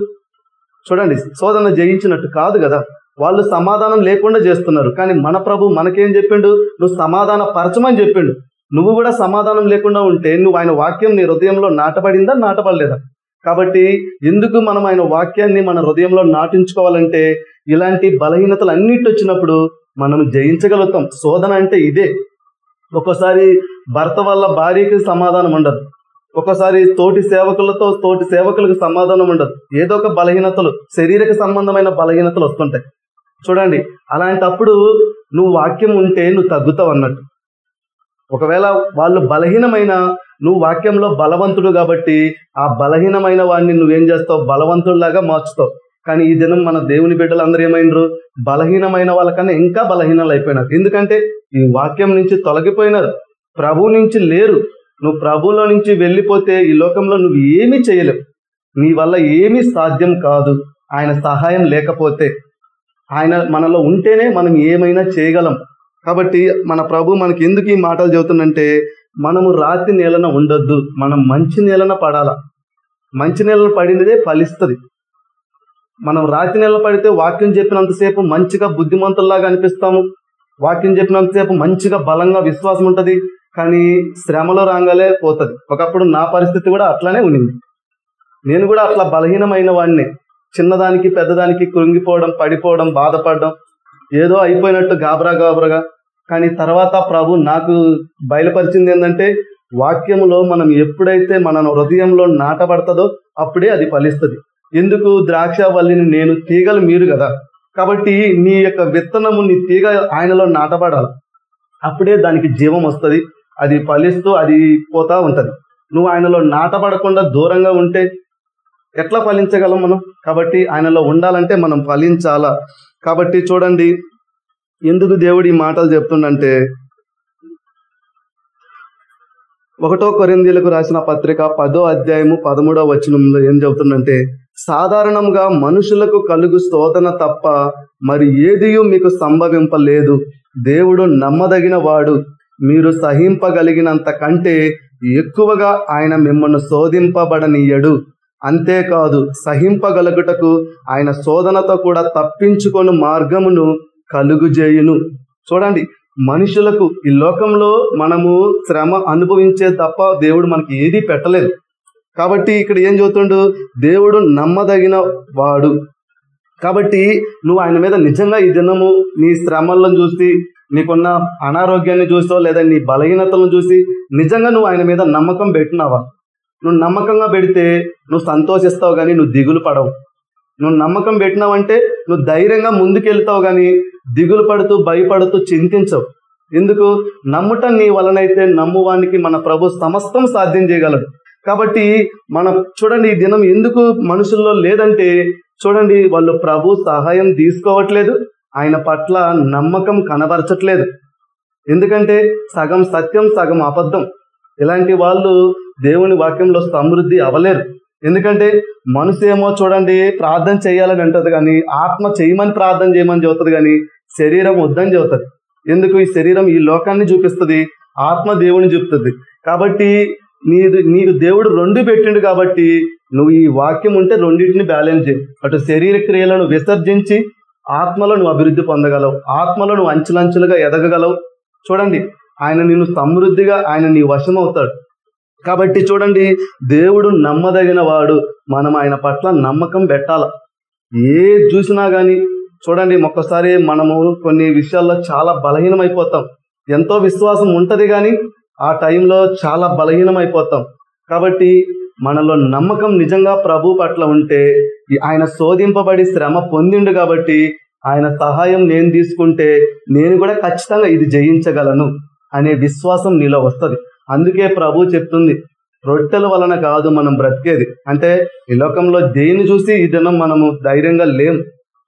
చూడండి శోధన జయించినట్టు కాదు కదా. వాళ్ళు సమాధానం లేకుండా చేస్తున్నారు. కానీ మన ప్రభు మనకేం చెప్పిండు? నువ్వు సమాధాన పరచమని చెప్పిండు. నువ్వు కూడా సమాధానం లేకుండా ఉంటే నువ్వు ఆయన వాక్యం నీ హృదయంలో నాటబడిందా నాటబడలేదా? కాబట్టి ఎందుకు మనం ఆయన వాక్యాన్ని మన హృదయంలో నాటించుకోవాలంటే ఇలాంటి బలహీనతలు అన్నిటి వచ్చినప్పుడు మనం జయించగలుగుతాం. శోధన అంటే ఇదే. ఒక్కోసారి భర్త వల్ల భార్యకి సమాధానం ఉండదు. ఒక్కోసారి తోటి సేవకులతో తోటి సేవకులకు సమాధానం ఉండదు. ఏదో ఒక బలహీనతలు శరీరక సంబంధమైన బలహీనతలు వస్తుంటాయి. చూడండి అలాంటప్పుడు నువ్వు వాక్యం ఉంటే నువ్వు తగ్గుతావు అన్నట్టు. ఒకవేళ వాళ్ళు బలహీనమైన నువ్వు వాక్యంలో బలవంతుడు కాబట్టి ఆ బలహీనమైన వాడిని నువ్వేం చేస్తావు? బలవంతుడిలాగా మార్చుతావు. కానీ ఈ దినం మన దేవుని బిడ్డలు అందరూ ఏమైనరు బలహీనమైన వాళ్ళకన్నా ఇంకా బలహీనలు అయిపోయినారు. ఎందుకంటే ఈ వాక్యం నుంచి తొలగిపోయినారు. ప్రభు నుంచి లేరు. నువ్వు ప్రభులో నుంచి వెళ్ళిపోతే ఈ లోకంలో నువ్వు ఏమీ చేయలేవు. నీ వల్ల ఏమీ సాధ్యం కాదు. ఆయన సహాయం లేకపోతే ఆయన మనలో ఉంటేనే మనం ఏమైనా చేయగలం. కాబట్టి మన ప్రభు మనకి ఎందుకు ఈ మాటలు చెబుతుందంటే మనము రాతి నేలన ఉండొద్దు. మనం మంచి నేలన పడాల? మంచి నేలన పడినదే ఫలిస్తుంది. మనం రాతి నేల పడితే వాక్యం చెప్పినంతసేపు మంచిగా బుద్ధిమంతుల్లాగా అనిపిస్తాము. వాక్యం చెప్పినంతసేపు మంచిగా బలంగా విశ్వాసం ఉంటుంది. కానీ శ్రమలో రాగాలే పోతుంది. ఒకప్పుడు నా పరిస్థితి కూడా అట్లానే ఉండింది నేను కూడా అట్లా బలహీనమైన వాడిని. చిన్నదానికి పెద్దదానికి కృంగిపోవడం పడిపోవడం బాధపడడం ఏదో అయిపోయినట్టు గాబరా గాబరగా కానీ తర్వాత ప్రభు నాకు బయలుపరిచింది ఏంటంటే వాక్యంలో మనం ఎప్పుడైతే మన హృదయంలో నాటబడతదో అప్పుడే అది ఫలిస్తుంది. ఎందుకు? ద్రాక్ష వల్లిని నేను తీగలు మీరు కదా. కాబట్టి నీ యొక్క విత్తనము నీ తీగ ఆయనలో నాటబడాలి. అప్పుడే దానికి జీవం వస్తుంది. అది ఫలిస్తూ అది పోతా ఉంటుంది. నువ్వు ఆయనలో నాటబడకుండా దూరంగా ఉంటే ఎట్లా ఫలించగలం మనం? కాబట్టి ఆయనలో ఉండాలంటే మనం ఫలించాలా? కాబట్టి చూడండి ఎందుకు దేవుడు ఈ మాటలు చెప్తుండంటే ఒకటో కొరిందీలకు రాసిన పత్రిక పదో అధ్యాయము పదమూడో వచనంలో ఏం చెబుతుందంటే సాధారణంగా మనుషులకు కలుగు శోధన తప్ప మరి ఏదియూ మీకు సంభవింపలేదు. దేవుడు నమ్మదగిన వాడు మీరు సహింపగలిగినంత కంటే ఎక్కువగా ఆయన మిమ్మల్ని శోధింపబడనీయడు. అంతేకాదు సహింపగలుగుటకు ఆయన శోధనతో కూడా తప్పించుకొని మార్గమును కలుగుజేయును. చూడండి మనుషులకు ఈ లోకంలో మనము శ్రమ అనుభవించే తప్ప దేవుడు మనకి ఏది పెట్టలేదు. కాబట్టి ఇక్కడ ఏం చదువుతుండు? దేవుడు నమ్మదగిన వాడు. కాబట్టి నువ్వు ఆయన మీద నిజంగా ఈ దినము నీ శ్రమలను చూసి నీకున్న అనారోగ్యాన్ని చూసో లేదా నీ బలహీనతలను చూసి నిజంగా నువ్వు ఆయన మీద నమ్మకం పెట్టినావా? నువ్వు నమ్మకంగా పెడితే నువ్వు సంతోషిస్తావు కానీ నువ్వు దిగులు పడవు. నువ్వు నమ్మకం పెట్టినావంటే నువ్వు ధైర్యంగా ముందుకెళ్తావు కానీ దిగులు పడుతూ భయపడుతూ చింతించవు. ఎందుకు? నమ్ముట నీ వలనైతే నమ్మువానికి మన ప్రభు సమస్తం సాధ్యం చేయగలడు. కాబట్టి మన చూడండి ఈ దినం ఎందుకు మనుషుల్లో లేదంటే చూడండి వాళ్ళు ప్రభు సహాయం తీసుకోవట్లేదు. ఆయన పట్ల నమ్మకం కనబరచట్లేదు. ఎందుకంటే సగం సత్యం సగం అబద్ధం. ఇలాంటి వాళ్ళు దేవుని వాక్యంలో సమృద్ధి అవలేరు ఎందుకంటే మనసు ఏమో చూడండి ప్రార్థన చేయాలని అంటది కానీ ఆత్మ చేయమని ప్రార్థన చేయమని చెబుతుంది కానీ శరీరం వద్దని చెబుతుంది. ఎందుకు? ఈ శరీరం ఈ లోకాన్ని చూపిస్తుంది ఆత్మ దేవుని చూపుతుంది కాబట్టి నీది నీకు దేవుడు రెండు పెట్టిండు కాబట్టి నువ్వు ఈ వాక్యం ఉంటే రెండింటిని బ్యాలెన్స్ చేయి. అటు శరీర క్రియలను విసర్జించి ఆత్మలో నువ్వు అభివృద్ధి పొందగలవు. ఆత్మలో నువ్వు అంచులంచులుగా ఎదగగలవు. చూడండి ఆయన నిన్ను సమృద్ధిగా ఆయన నీ వశం అవుతాడు కాబట్టి చూడండి దేవుడు నమ్మదగిన వాడు మనం ఆయన పట్ల నమ్మకం పెట్టాల? ఏ చూసినా కానీ చూడండి ఒక్కసారి మనము కొన్ని విషయాల్లో చాలా బలహీనమైపోతాం. ఎంతో విశ్వాసం ఉంటుంది కానీ ఆ టైంలో చాలా బలహీనమైపోతాం. కాబట్టి మనలో నమ్మకం నిజంగా ప్రభు పట్ల ఉంటే ఆయన శోధింపబడి శ్రమ పొందిండు కాబట్టి ఆయన సహాయం నేను తీసుకుంటే నేను కూడా ఖచ్చితంగా ఇది జయించగలను అనే విశ్వాసం నీలో వస్తుంది. అందుకే ప్రభు చెప్తుంది రొట్టెల వలన కాదు మనం బ్రతికేది. అంటే ఈ లోకంలో దేన్ని చూసి ఈ దినం మనము ధైర్యంగా లేం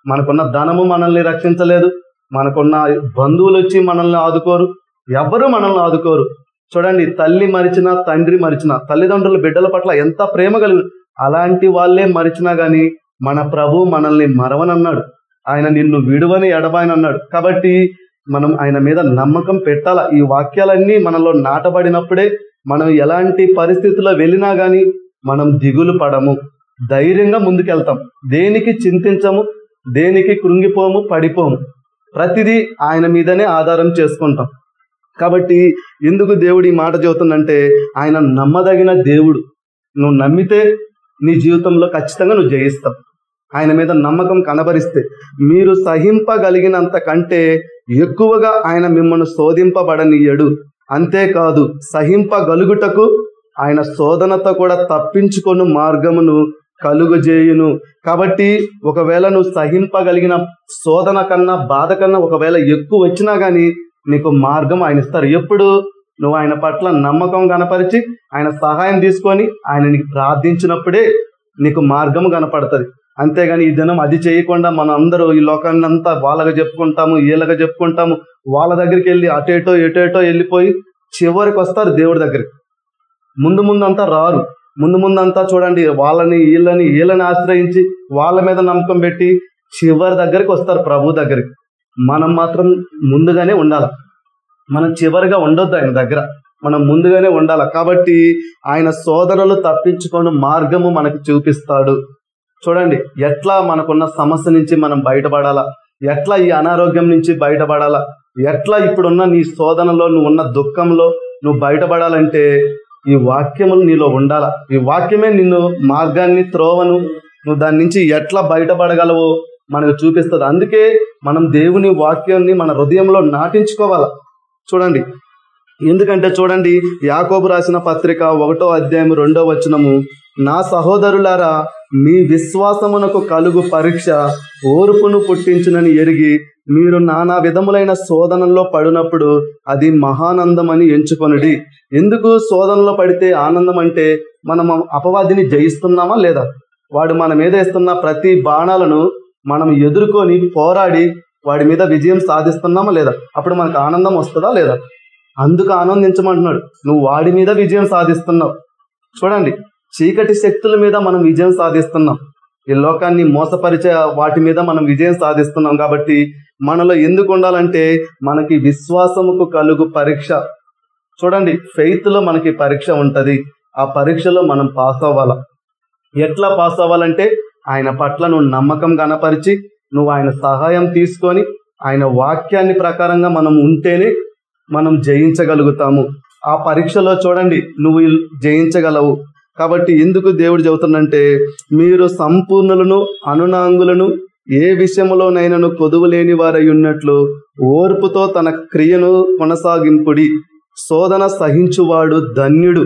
మనకున్న ధనము మనల్ని రక్షించలేదు. మనకున్న బంధువులు వచ్చి మనల్ని ఆదుకోరు. ఎవరు మనల్ని ఆదుకోరు. చూడండి తల్లి మరిచిన తండ్రి మరిచిన తల్లిదండ్రుల బిడ్డల పట్ల ఎంత ప్రేమ కలిగి అలాంటి వాళ్ళే మరిచినా గాని మన ప్రభు మనల్ని మరవనన్నాడు. ఆయన నిన్ను విడువని ఎడబాయని అన్నాడు కాబట్టి మనం ఆయన మీద నమ్మకం పెట్టాల? ఈ వాక్యాలన్నీ మనలో నాటబడినప్పుడే మనం ఎలాంటి పరిస్థితుల్లో వెళ్ళినా కానీ మనం దిగులు పడము. ధైర్యంగా ముందుకెళ్తాం. దేనికి చింతించము? దేనికి కృంగిపోము? పడిపోము. ప్రతిదీ ఆయన మీదనే ఆధారం చేసుకుంటాం. కాబట్టి ఎందుకు దేవుడు ఈ మాట చెబుతుందంటే ఆయన నమ్మదగిన దేవుడు. నువ్వు నమ్మితే నీ జీవితంలో ఖచ్చితంగా నువ్వు జయిస్తావు. ఆయన మీద నమ్మకం కనబరిస్తే మీరు సహింపగలిగినంత కంటే ఎక్కువగా ఆయన మిమ్మల్ని శోధింపబడనీయడు. అంతేకాదు సహింపగలుగుటకు ఆయన శోధనతో కూడా తప్పించుకొని మార్గమును కలుగజేయును. కాబట్టి ఒకవేళ నువ్వు సహింపగలిగిన శోధన కన్నా బాధ కన్నా ఒకవేళ ఎక్కువ వచ్చినా కానీ నీకు మార్గం ఆయన ఇస్తారు. ఎప్పుడు? నువ్వు ఆయన పట్ల నమ్మకం కనపరిచి ఆయన సహాయం తీసుకొని ఆయనని ప్రార్థించినప్పుడే నీకు మార్గం కనపడుతుంది అంతేగాని ఈ దినం అది చేయకుండా మనం అందరూ ఈ లోకాన్ని అంతా వాళ్ళగా చెప్పుకుంటాము వీళ్ళగా చెప్పుకుంటాము వాళ్ళ దగ్గరికి వెళ్ళి అటేటో ఎటేటో వెళ్ళిపోయి చివరికి వస్తారు దేవుడి దగ్గరికి. ముందు ముందంతా రారు. ముందు ముందంతా చూడండి వాళ్ళని వీళ్ళని వీళ్ళని ఆశ్రయించి వాళ్ళ మీద నమ్మకం పెట్టి చివరి దగ్గరికి వస్తారు ప్రభు దగ్గరికి. మనం మాత్రం ముందుగానే ఉండాలి. మనం చివరిగా ఉండొద్దు ఆయన దగ్గర. మనం ముందుగానే ఉండాలి. కాబట్టి ఆయన సోదరులు తప్పించుకొని మార్గము మనకు చూపిస్తాడు. చూడండి ఎట్లా మనకున్న సమస్య నుంచి మనం బయటపడాలా? ఎట్లా ఈ అనారోగ్యం నుంచి బయటపడాలా? ఎట్లా ఇప్పుడున్న నీ శోధనలో నువ్వు ఉన్న దుఃఖంలో నువ్వు బయటపడాలంటే ఈ వాక్యములు నీలో ఉండాల? ఈ వాక్యమే నిన్ను మార్గాన్ని త్రోవను. నువ్వు దాని నుంచి ఎట్లా బయటపడగలవో మనకు చూపిస్తుంది. అందుకే మనం దేవుని వాక్యాన్ని మన హృదయంలో నాటించుకోవాలా? చూడండి ఎందుకంటే చూడండి యాకోబు రాసిన పత్రిక ఒకటో అధ్యాయం రెండో వచనము నా సహోదరులారా మీ విశ్వాసమునకు కలుగు పరీక్ష ఓర్పును పుట్టించునని ఎరిగి మీరు నానా విధములైన శోధనల్లో పడినప్పుడు అది మహానందం అని ఎంచుకొనుడి. ఎందుకు శోధనలో పడితే ఆనందం అంటే మనం అపవాదిని జయిస్తున్నామా లేదా? వాడు మన మీద వేస్తున్న ప్రతి బాణాలను మనం ఎదుర్కొని పోరాడి వాడి మీద విజయం సాధిస్తున్నామా లేదా? అప్పుడు మనకు ఆనందం వస్తుందా లేదా? అందుకు ఆనందించమంటున్నాడు. నువ్వు వాడి మీద విజయం సాధిస్తున్నావు. చూడండి చీకటి శక్తుల మీద మనం విజయం సాధిస్తున్నాం. ఈ లోకాన్ని మోసపరిచే వాటి మీద మనం విజయం సాధిస్తున్నాం కాబట్టి మనలో ఎందుకు ఉండాలంటే మనకి విశ్వాసముకు కలుగు పరీక్ష. చూడండి ఫెయిత్లో మనకి పరీక్ష ఉంటుంది. ఆ పరీక్షలో మనం పాస్ అవ్వాల? ఎట్లా పాస్ అవ్వాలంటే ఆయన పట్ల నువ్వు నమ్మకం కనపరిచి నువ్వు ఆయన సహాయం తీసుకొని ఆయన వాక్యాన్ని ప్రకారంగా మనం ఉంటేనే మనం జయించగలుగుతాము. ఆ పరీక్షలో చూడండి నువ్వు జయించగలవు. కాబట్టి ఎందుకు దేవుడు చెబుతుందంటే మీరు సంపూర్ణులను అనునాంగులను ఏ విషయంలోనైనాను కొదువు లేని వారై ఉన్నట్లు ఓర్పుతో తన క్రియను కొనసాగింపుడి. శోధన సహించువాడు ధన్యుడు.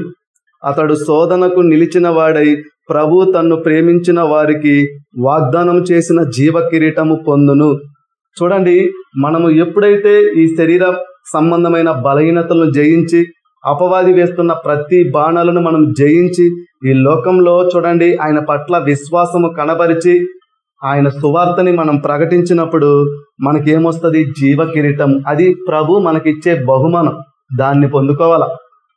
అతడు శోధనకు నిలిచిన వాడై ప్రభు తన్ను ప్రేమించిన వారికి వాగ్దానం చేసిన జీవ కిరీటము పొందును. చూడండి మనము ఎప్పుడైతే ఈ శరీర సంబంధమైన బలహీనతలను జయించి అపవాది వేస్తున్న ప్రతి బాణాలను మనం జయించి ఈ లోకంలో చూడండి ఆయన పట్ల విశ్వాసము కనబరిచి ఆయన సువార్తని మనం ప్రకటించినప్పుడు మనకేమొస్తుంది? జీవ కిరీటం అది ప్రభు మనకిచ్చే బహుమానం. దాన్ని పొందుకోవాలా?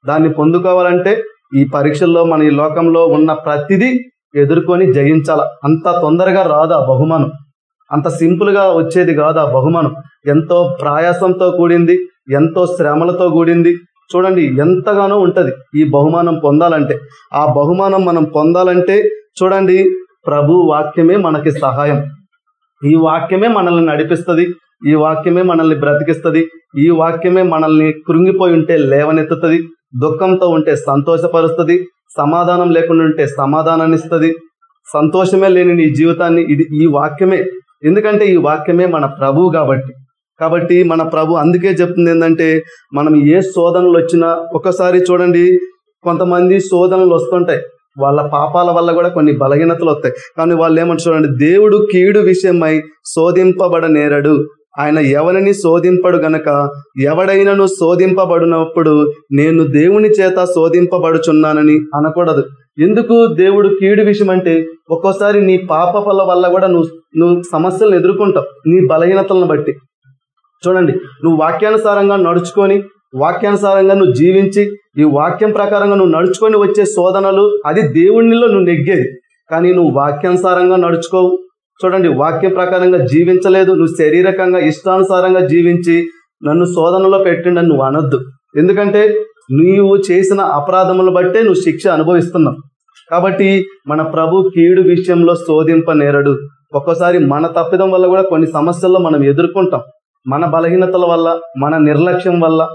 దాన్ని పొందుకోవాలంటే ఈ పరీక్షల్లో మన ఈ లోకంలో ఉన్న ప్రతిదీ ఎదుర్కొని జయించాల? అంత తొందరగా రాదా బహుమానం. అంత సింపుల్గా వచ్చేది కాదు ఆ బహుమానం. ఎంతో ప్రయాసంతో కూడింది ఎంతో శ్రమలతో కూడింది. చూడండి ఎంతగానో ఉంటుంది ఈ బహుమానం పొందాలంటే. ఆ బహుమానం మనం పొందాలంటే చూడండి ప్రభు వాక్యమే మనకి సహాయం. ఈ వాక్యమే మనల్ని నడిపిస్తుంది ఈ వాక్యమే మనల్ని బ్రతికిస్తుంది ఈ వాక్యమే మనల్ని కృంగిపోయి ఉంటే లేవనెత్తుతుంది దుఃఖంతో ఉంటే సంతోషపరుస్తుంది సమాధానం లేకుండా ఉంటే సమాధానాన్ని ఇస్తుంది సంతోషమే లేని నీ జీవితాన్ని ఇది ఈ వాక్యమే. ఎందుకంటే ఈ వాక్యమే మన ప్రభువు కాబట్టి. కాబట్టి మన ప్రభు అందుకే చెప్తుంది ఏంటంటే మనం ఏ శోధనలు వచ్చినా ఒకసారి చూడండి కొంతమంది శోధనలు వస్తుంటాయి. వాళ్ళ పాపాల వల్ల కూడా కొన్ని బలహీనతలు వస్తాయి. కానీ వాళ్ళు ఏమంటారు చూడండి దేవుడు కీడు విషయమై శోధింపబడ నేరడు. ఆయన ఎవరిని శోధింపడు గనక ఎవడైనను శోధింపబడినప్పుడు నేను దేవుని చేత శోధింపబడుచున్నానని అనకూడదు. ఎందుకు దేవుడు కీడు విషయం అంటే ఒక్కోసారి నీ పాపల వల్ల కూడా నువ్వు నువ్వు సమస్యలను ఎదుర్కొంటావు నీ బలహీనతలను బట్టి. చూడండి నువ్వు వాక్యానుసారంగా నడుచుకొని వాక్యానుసారంగా నువ్వు జీవించి ఈ వాక్యం ప్రకారంగా నువ్వు నడుచుకొని వచ్చే శోధనలు అది దేవునిలో నువ్వు నెగ్గేది. కానీ నువ్వు వాక్యానుసారంగా నడుచుకోవు. చూడండి వాక్యం ప్రకారంగా జీవించలేదు నువ్వు శారీరకంగా ఇష్టానుసారంగా జీవించి నన్ను శోధనలో పెట్టిండని నువ్వు అనొద్దు. ఎందుకంటే నీవు చేసిన అపరాధములు బట్టే నువ్వు శిక్ష అనుభవిస్తున్నావు. కాబట్టి మన ప్రభు కీడు విషయంలో శోధింప నేరడు ఒక్కోసారి మన తప్పిదం వల్ల కూడా కొన్ని సమస్యల్లో మనం ఎదుర్కొంటాం. మన బలహీనతల వల్ల మన నిర్లక్ష్యం వల్ల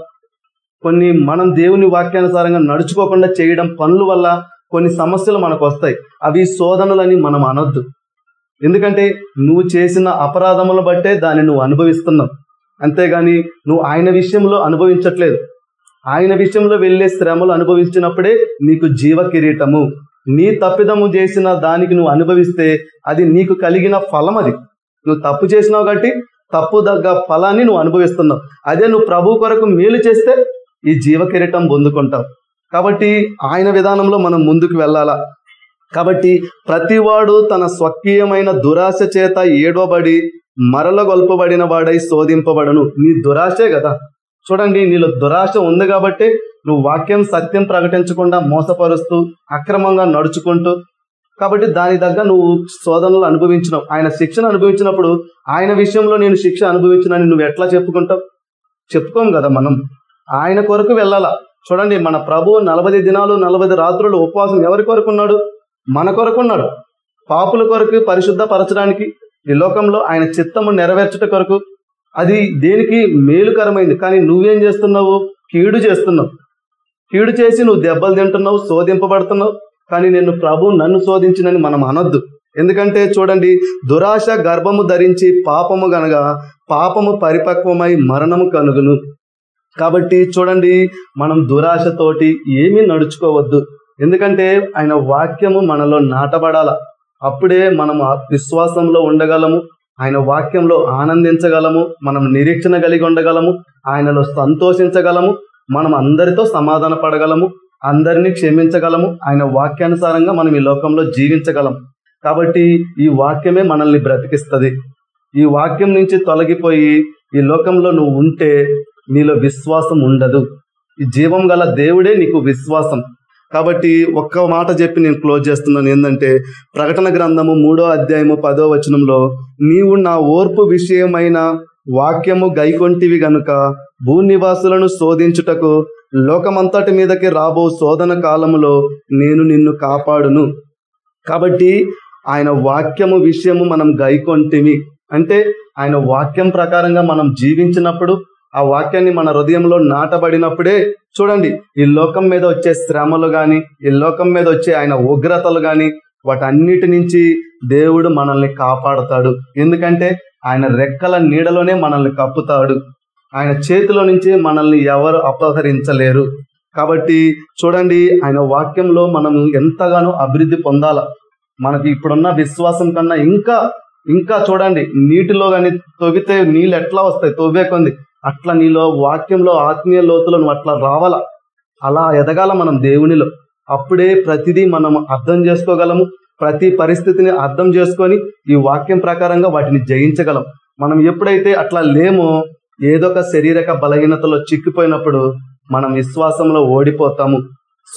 కొన్ని మనం దేవుని వాక్యానుసారంగా నడుచుకోకుండా చేయడం పనుల వల్ల కొన్ని సమస్యలు మనకు వస్తాయి అవి శోధనలని మనం అనొద్దు. ఎందుకంటే నువ్వు చేసిన అపరాధములు బట్టే దాన్ని నువ్వు అనుభవిస్తున్నావు. అంతేగాని నువ్వు ఆయన విషయంలో అనుభవించట్లేదు. ఆయన విషయంలో వెళ్ళే శ్రమలు అనుభవించినప్పుడే నీకు జీవ కిరీటము నీ తప్పిదము చేసిన దానికి నువ్వు అనుభవిస్తే అది నీకు కలిగిన ఫలం అది. నువ్వు తప్పు చేసినావు కాబట్టి తప్పు తగ్గ ఫలాన్ని నువ్వు అనుభవిస్తున్నావు. అదే నువ్వు ప్రభు కొరకు మేలు చేస్తే ఈ జీవ కిరీటం పొందుకుంటావు. కాబట్టి ఆయన విధానంలో మనం ముందుకు వెళ్ళాలా? కాబట్టి ప్రతివాడు తన స్వకీయమైన దురాశ చేత ఏడవబడి మరల గొల్పబడిన వాడై శోధింపబడను. నీ దురాశే కదా. చూడండి నీలో దురాశ ఉంది కాబట్టి నువ్వు వాక్యం సత్యం ప్రకటించకుండా మోసపరుస్తూ అక్రమంగా నడుచుకుంటూ కాబట్టి దాని దగ్గర నువ్వు శోధనలు అనుభవించినావు. ఆయన శిక్షను అనుభవించినప్పుడు ఆయన విషయంలో నేను శిక్ష అనుభవించినని నువ్వు ఎట్లా చెప్పుకుంటావు? చెప్పుకోం కదా మనం. ఆయన కొరకు వెళ్ళాలా? చూడండి మన ప్రభువు నలభై దినాలు నలభై రాత్రులు ఉపవాసం ఎవరి కొరకు ఉన్నాడు? మన కొరకు ఉన్నాడు. పాపుల కొరకు పరిశుద్ధపరచడానికి ఈ లోకంలో ఆయన చిత్తము నెరవేర్చుట కొరకు అది దేనికి మేలుకరమైంది కానీ నువ్వేం చేస్తున్నావు? కీడు చేస్తున్నావు. కీడు చేసి నువ్వు దెబ్బలు తింటున్నావు శోధింపబడుతున్నావు. కానీ నేను ప్రభు నన్ను శోధించినని మనం అనొద్దు. ఎందుకంటే చూడండి దురాశ గర్భము ధరించి పాపము గనగా పాపము పరిపక్వమై మరణము కనుగును. కాబట్టి చూడండి మనం దురాశతోటి ఏమీ నడుచుకోవద్దు. ఎందుకంటే ఆయన వాక్యము మనలో నాటబడాల. అప్పుడే మనం విశ్వాసంలో ఉండగలము. ఆయన వాక్యంలో ఆనందించగలము మనం నిరీక్షణ కలిగి ఉండగలము ఆయనలో సంతోషించగలము మనం అందరితో సమాధాన పడగలము అందరినీ క్షమించగలము. ఆయన వాక్యానుసారంగా మనం ఈ లోకంలో జీవించగలం. కాబట్టి ఈ వాక్యమే మనల్ని బ్రతికిస్తుంది. ఈ వాక్యం నుంచి తొలగిపోయి ఈ లోకంలో నువ్వు ఉంటే నీలో విశ్వాసం ఉండదు. ఈ జీవం గల దేవుడే నీకు విశ్వాసం. కాబట్టి ఒక్క మాట చెప్పి నేను క్లోజ్ చేస్తున్నాను ఏంటంటే ప్రకటన గ్రంథము మూడో అధ్యాయము పదో వచనంలో నీవు నా ఓర్పు విషయమైన వాక్యము గైకొంటివి గనుక భూనివాసులను శోధించుటకు లోకమంతటి మీదకి రాబో శోధన కాలములో నేను నిన్ను కాపాడును. కాబట్టి ఆయన వాక్యము విషయము మనం గైకొంటివి. అంటే ఆయన వాక్యం ప్రకారంగా మనం జీవించినప్పుడు ఆ వాక్యాన్ని మన హృదయంలో నాటబడినప్పుడే చూడండి ఈ లోకం మీద వచ్చే శ్రమలు కానీ ఈ లోకం మీద వచ్చే ఆయన ఉగ్రతలు కానీ వాటన్నిటి నుంచి దేవుడు మనల్ని కాపాడుతాడు. ఎందుకంటే ఆయన రెక్కల నీడలోనే మనల్ని కప్పుతాడు. ఆయన చేతిలో నుంచి మనల్ని ఎవరు అపహరించలేరు. కాబట్టి చూడండి ఆయన వాక్యంలో మనము ఎంతగానో అభివృద్ధి పొందాల. మనకి ఇప్పుడున్న విశ్వాసం కన్నా ఇంకా ఇంకా చూడండి నీటిలో కానీ తవ్వితే నీళ్ళు ఎట్లా వస్తాయి? తవ్వే కొంది. అట్లా నీలో వాక్యంలో ఆత్మీయ లోతులో నువ్వు అట్లా రావాల? అలా ఎదగాల మనం దేవునిలో. అప్పుడే ప్రతిదీ మనం అర్థం చేసుకోగలము. ప్రతి పరిస్థితిని అర్థం చేసుకొని ఈ వాక్యం ప్రకారంగా వాటిని జయించగలం. మనం ఎప్పుడైతే అట్లా లేమో ఏదో ఒక శరీరక బలహీనతలో చిక్కిపోయినప్పుడు మనం విశ్వాసంలో ఓడిపోతాము.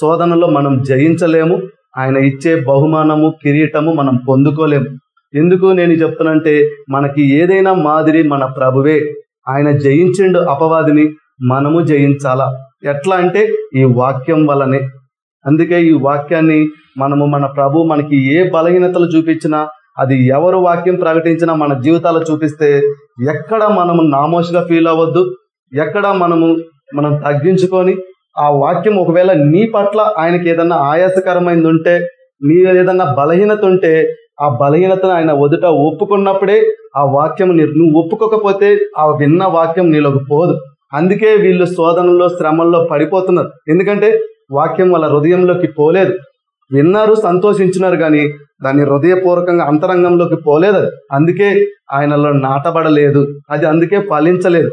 శోధనలో మనం జయించలేము. ఆయన ఇచ్చే బహుమానము కిరీటము మనం పొందుకోలేము. ఎందుకు నేను చెప్తానంటే మనకి ఏదైనా మాదిరి మన ప్రభువే. ఆయన జయించిండు అపవాదిని మనము జయించాలా? ఎట్లా అంటే ఈ వాక్యం వలనే అందుకే ఈ వాక్యాన్ని మనము మన ప్రభు మనకి ఏ బలహీనతలు చూపించినా అది ఎవరు వాక్యం ప్రకటించినా మన జీవితాలు చూపిస్తే ఎక్కడ మనము నామోషిగా ఫీల్ అవ్వద్దు. ఎక్కడ మనము మనం తగ్గించుకొని ఆ వాక్యం ఒకవేళ నీ పట్ల ఆయనకి ఏదన్నా ఆయాసకరమైంది ఉంటే నీ ఏదన్నా బలహీనత ఉంటే ఆ బలహీనతను ఆయన వదుట ఒప్పుకున్నప్పుడే ఆ వాక్యం నువ్వు ఒప్పుకోకపోతే ఆ విన్న వాక్యం నీలోకి పోదు. అందుకే వీళ్ళు శోధనలో శ్రమల్లో పడిపోతున్నారు. ఎందుకంటే వాక్యం వాళ్ళ హృదయంలోకి పోలేదు. విన్నారు సంతోషించినారు కానీ దాన్ని హృదయపూర్వకంగా అంతరంగంలోకి పోలేదు అది. అందుకే ఆయనలో నాటబడలేదు. అది అందుకే ఫలించలేదు.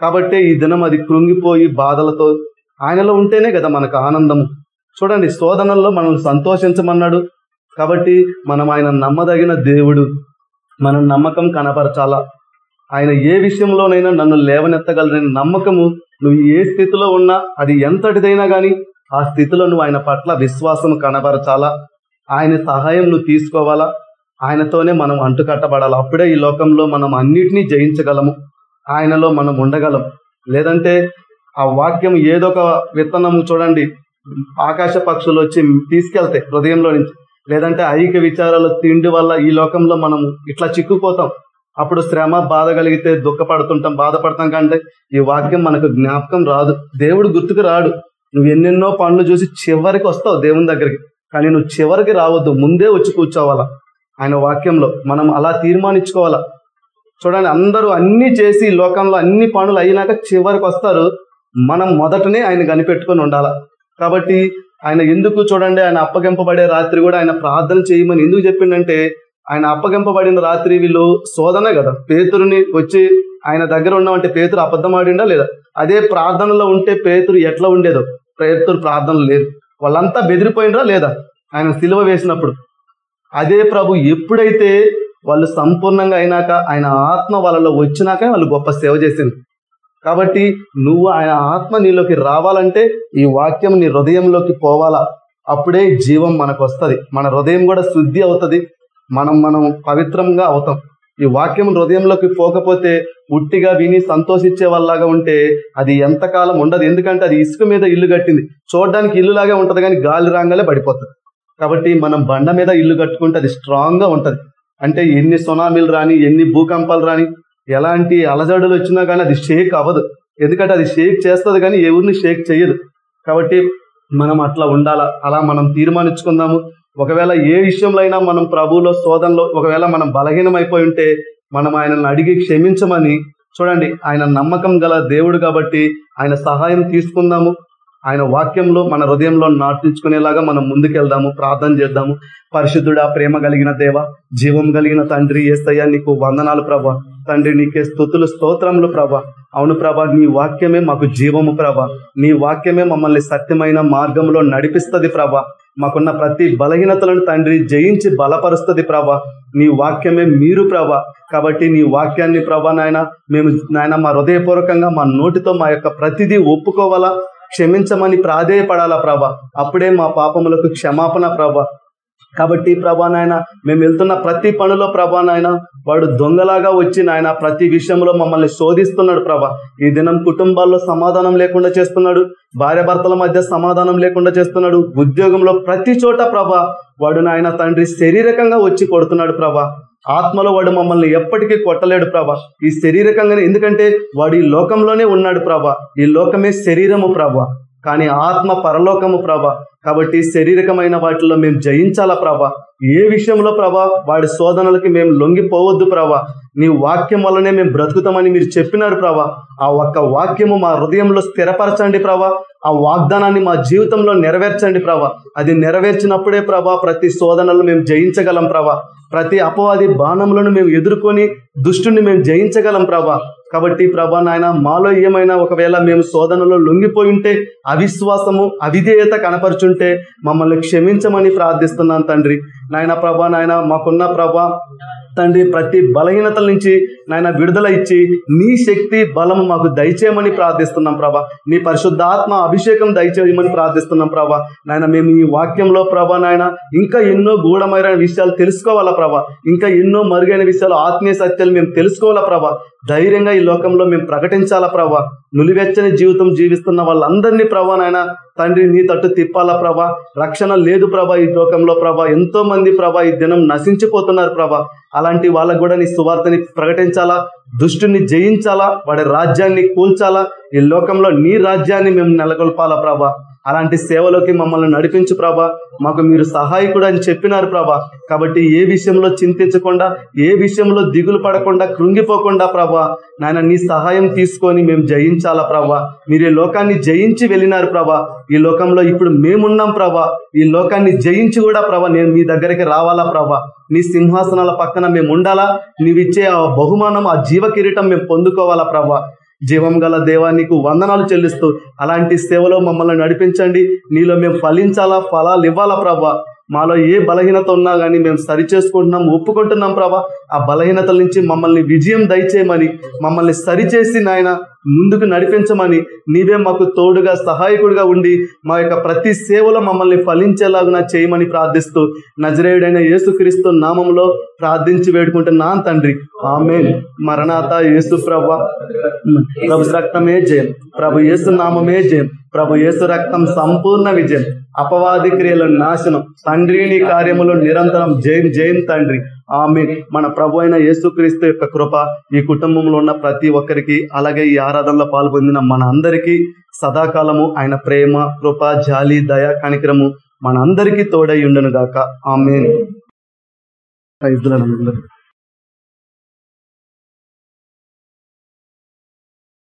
కాబట్టి ఈ దినం అది కృంగిపోయి బాధలతో ఆయనలో ఉంటేనే కదా మనకు ఆనందము. చూడండి శోధనల్లో మనం సంతోషించమన్నాడు. కాబట్టి మనం ఆయన నమ్మదగిన దేవుడు. మనం నమ్మకం కనపరచాలా? ఆయన ఏ విషయంలోనైనా నన్ను లేవనెత్తగలరని నమ్మకము నువ్వు ఏ స్థితిలో ఉన్నా అది ఎంతటిదైనా కానీ ఆ స్థితిలో నువ్వు ఆయన పట్ల విశ్వాసం కనబరచాలా ఆయన సహాయం నువ్వు తీసుకోవాలా? ఆయనతోనే మనం అంటుకట్టబడాలి? అప్పుడే ఈ లోకంలో మనం అన్నిటినీ జయించగలము. ఆయనలో మనం ఉండగలం. లేదంటే ఆ వాక్యం ఏదో ఒక విత్తనము చూడండి ఆకాశ పక్షులు వచ్చి తీసుకెళ్తాయి హృదయంలో నుంచి. లేదంటే ఐక విచారాల తిండి వల్ల ఈ లోకంలో మనం ఇట్లా చిక్కుపోతాం అప్పుడు శ్రమ బాధ కలిగితే దుఃఖపడుతుంటాం బాధపడతాం కంటే ఈ వాక్యం మనకు జ్ఞాపకం రాదు. దేవుడు గుర్తుకు రాడు. నువ్వు ఎన్నెన్నో పనులు చూసి చివరికి వస్తావు దేవుని దగ్గరికి. కానీ నువ్వు చివరికి రావద్దు. ముందే వచ్చి కూర్చోవాలా? ఆయన వాక్యంలో మనం అలా తీర్మానించుకోవాలా? చూడండి అందరూ అన్ని చేసి ఈ లోకంలో అన్ని పనులు అయినాక చివరికి వస్తారు. మనం మొదటనే ఆయన కనిపెట్టుకొని ఉండాలా? కాబట్టి ఆయన ఎందుకు చూడండి ఆయన అప్పగింపబడే రాత్రి కూడా ఆయన ప్రార్థన చేయమని ఎందుకు చెప్పిండంటే ఆయన అప్పగింపబడిన రాత్రి వీళ్ళు శోధన కదా. పేతురుని వచ్చి ఆయన దగ్గర ఉన్నామంటే పేతురు అబద్ధం ఆడిండా లేదా? అదే ప్రార్థనలో ఉంటే పేతురు ఎట్లా ఉండేదో? పేతురు ప్రార్థనలు లేదు వాళ్ళంతా బెదిరిపోయినరా లేదా? ఆయన సిలువ వేసినప్పుడు. అదే ప్రభు ఎప్పుడైతే వాళ్ళు సంపూర్ణంగా అయినాక ఆయన ఆత్మ వాళ్ళలో వచ్చినాక వాళ్ళు గొప్ప సేవ చేసింది కాబట్టి నువ్వు ఆయన ఆత్మ నీలోకి రావాలంటే ఈ వాక్యం నీ హృదయంలోకి పోవాలా. అప్పుడే జీవం మనకు వస్తుంది మన హృదయం కూడా శుద్ధి అవుతుంది. మనం మనం పవిత్రంగా అవుతాం. ఈ వాక్యం హృదయంలోకి పోకపోతే ఉట్టిగా విని సంతోషించే వాళ్ళలాగా ఉంటే అది ఎంతకాలం ఉండదు. ఎందుకంటే అది ఇసుక మీద ఇల్లు కట్టింది. చూడడానికి ఇల్లులాగే ఉంటుంది కానీ గాలి రాగానే పడిపోతుంది. కాబట్టి మనం బండ మీద ఇల్లు కట్టుకుంటే అది స్ట్రాంగ్గా ఉంటుంది. అంటే ఎన్ని సునామీలు రాని ఎన్ని భూకంపాలు రాని ఎలాంటి అలజడులు వచ్చినా కానీ అది షేక్ అవ్వదు. ఎందుకంటే అది షేక్ చేస్తుంది కానీ ఎవరిని షేక్ చేయదు. కాబట్టి మనం అట్లా ఉండాలా? అలా మనం తీర్మానించుకుందాము. ఒకవేళ ఏ విషయంలో అయినా మనం ప్రభువులో శోధనలో ఒకవేళ మనం బలహీనం అయిపోయి ఉంటే మనం ఆయనను అడిగి క్షమించమని చూడండి. ఆయన నమ్మకం గల దేవుడు కాబట్టి ఆయన సహాయం తీసుకుందాము. ఆయన వాక్యంలో మన హృదయంలో నాటించుకునేలాగా మనం ముందుకెళ్దాము. ప్రార్థన చేద్దాము. పరిశుద్ధుడా ప్రేమ కలిగిన దేవ జీవం కలిగిన తండ్రి ఏస్తయ్యా నీకు వందనాలు ప్రభా. తండ్రి నీకే స్థుతులు స్తోత్రములు ప్రభా. అవును ప్రభా నీ వాక్యమే మాకు జీవము ప్రభా. నీ వాక్యమే మమ్మల్ని సత్యమైన మార్గంలో నడిపిస్తుంది ప్రభా. మాకున్న ప్రతి బలహీనతలను తండ్రి జయించి బలపరుస్తుంది ప్రభా. నీ వాక్యమే మీరు ప్రభా. కాబట్టి నీ వాక్యాన్ని ప్రభా నాయన మేము నాయన మా హృదయపూర్వకంగా మా నోటితో మా యొక్క ప్రతిదీ ఒప్పుకోవాలా? క్షమించమని ప్రాధేయపడాలా ప్రభా? అప్పుడే మా పాపములకు క్షమాపణ ప్రభా. కాబట్టి ప్రభా నాయన మేము వెళ్తున్న ప్రతి పనిలో ప్రభా నాయన వాడు దొంగలాగా వచ్చి నాయన ప్రతి విషయంలో మమ్మల్ని శోధిస్తున్నాడు ప్రభా. ఈ దినం కుటుంబాల్లో సమాధానం లేకుండా చేస్తున్నాడు భార్యభర్తల మధ్య సమాధానం లేకుండా చేస్తున్నాడు ఉద్యోగంలో ప్రతి చోట ప్రభా వాడు నాయన తండ్రి శారీరకంగా వచ్చి కొడుతున్నాడు ప్రభా. ఆత్మలో వాడు మమ్మల్ని ఎప్పటికీ కొట్టలేడు ప్రభా. ఈ శారీరకంగానే ఎందుకంటే వాడు ఈ లోకంలోనే ఉన్నాడు ప్రభా. ఈ లోకమే శరీరము ప్రభా. కానీ ఆత్మ పరలోకము ప్రభ. కాబట్టి శారీరకమైన వాటిలో మేము జయించాలా ప్రభ? ఏ విషయంలో ప్రభా? వాడి శోధనలకి మేము లొంగిపోవద్దు ప్రభా. నీ వాక్యం వల్లనే మేము బ్రతుకుతామని మీరు చెప్పినారు ప్రభా. ఆ ఒక్క వాక్యము మా హృదయంలో స్థిరపరచండి ప్రభా. ఆ వాగ్దానాన్ని మా జీవితంలో నెరవేర్చండి ప్రభా. అది నెరవేర్చినప్పుడే ప్రభా ప్రతి శోధనలు మేము జయించగలం ప్రభా. ప్రతి అపవాది బాణములను మేము ఎదుర్కొని దుష్టుని మేము జయించగలం ప్రభా. కాబట్టి ప్రభా నాయన మాలో ఏమైనా ఒకవేళ మేము శోధనలో లొంగిపోయి ఉంటే అవిశ్వాసము అవిధేయత కనపరుచుంటే మమ్మల్ని క్షమించమని ప్రార్థిస్తున్నాను తండ్రి. నాయన ప్రభా నాయన మాకున్న ప్రభా తండ్రి ప్రతి బలహీనతల నుంచి నాయన విడుదల ఇచ్చి నీ శక్తి బలము మాకు దయచేయమని ప్రార్థిస్తున్నాం ప్రభా. నీ పరిశుద్ధాత్మ అభిషేకం దయచేయమని ప్రార్థిస్తున్నాం ప్రభా. నాయన మేము ఈ వాక్యంలో ప్రభా నాయన ఇంకా ఎన్నో గూఢమైన విషయాలు తెలుసుకోవాలా ప్రభా. ఇంకా ఎన్నో మరుగైన విషయాలు ఆత్మీయ సత్యాలు మేము తెలుసుకోవాలా ప్రభా. ధైర్యంగా ఈ లోకంలో మేము ప్రకటించాలా ప్రభా. నులివెచ్చని జీవితం జీవిస్తున్న వాళ్ళందరినీ ప్రభా నాయన తండ్రి నీ తట్టు తిప్పాలా ప్రభా? రక్షణ లేదు ప్రభా ఈ లోకంలో ప్రభా. ఎంతో మంది ప్రభా ఈ దినం నశించిపోతున్నారు ప్రభా. అలాంటి వాళ్ళకు కూడా నీ సువార్తని ప్రకటించాలా? దుష్టుని జయించాలా? వాడి రాజ్యాన్ని కూల్చాలా? ఈ లోకంలో నీ రాజ్యాన్ని మేము నెలకొల్పాలా ప్రభా? అలాంటి సేవలోకి మమ్మల్ని నడిపించు ప్రభా. మాకు మీరు సహాయకుడు అని చెప్పినారు ప్రభా. కాబట్టి ఏ విషయంలో చింతించకుండా ఏ విషయంలో దిగులు పడకుండా కృంగిపోకుండా ప్రభా నాయన నీ సహాయం తీసుకొని మేము జయించాలా ప్రభా. మీరు ఈ లోకాన్ని జయించి వెళ్ళినారు ప్రభా. ఈ లోకంలో ఇప్పుడు మేమున్నాం ప్రభా. ఈ లోకాన్ని జయించి కూడా ప్రభా నేను మీ దగ్గరికి రావాలా ప్రభా. నీ సింహాసనాల పక్కన మేము ఉండాలా? నీవిచ్చే ఆ బహుమానం ఆ జీవ కిరీటం మేము పొందుకోవాలా ప్రభా. జీవం గల దేవా నీకు వందనాలు చెల్లిస్తూ అలాంటి సేవలో మమ్మల్ని నడిపించండి. నీలో మేము ఫలించాలా ఫలాలు ఇవ్వాలా ప్రభా? మాలో ఏ బలహీనత ఉన్నా కానీ మేము సరి చేసుకుంటున్నాం ఒప్పుకుంటున్నాం ప్రభా. ఆ బలహీనతల నుంచి మమ్మల్ని విజయం దయచేయమని మమ్మల్ని సరిచేసి నాయన ముందుకు నడిపించమని నీవే మాకు తోడుగా సహాయకుడిగా ఉండి మా యొక్క ప్రతి సేవలో మమ్మల్ని ఫలించేలాగా చేయమని ప్రార్థిస్తూ నజరేయుడైన యేసుక్రీస్తు నామంలో ప్రార్థించి వేడుకుంటున్నాను తండ్రి. ఆమె మరణాత యేసు ప్రభ ప్రభు రక్తమే జయం. ప్రభు యేసు నామమే జయం. ప్రభు యేసు రక్తం సంపూర్ణ విజయం. అపవాది క్రియల నాశనం తండ్రిని కార్యములు నిరంతరం జయం జయం తండ్రి. ఆమె మన ప్రభు అయిన యేసుక్రీస్తు యొక్క కృప ఈ కుటుంబంలో ఉన్న ప్రతి ఒక్కరికి అలాగే ఈ ఆరాధనలో పాల్పొందిన మన అందరికీ సదాకాలము ఆయన ప్రేమ కృప జాలి దయ కనికరము మన అందరికీ తోడై ఉండును గాక ఆమె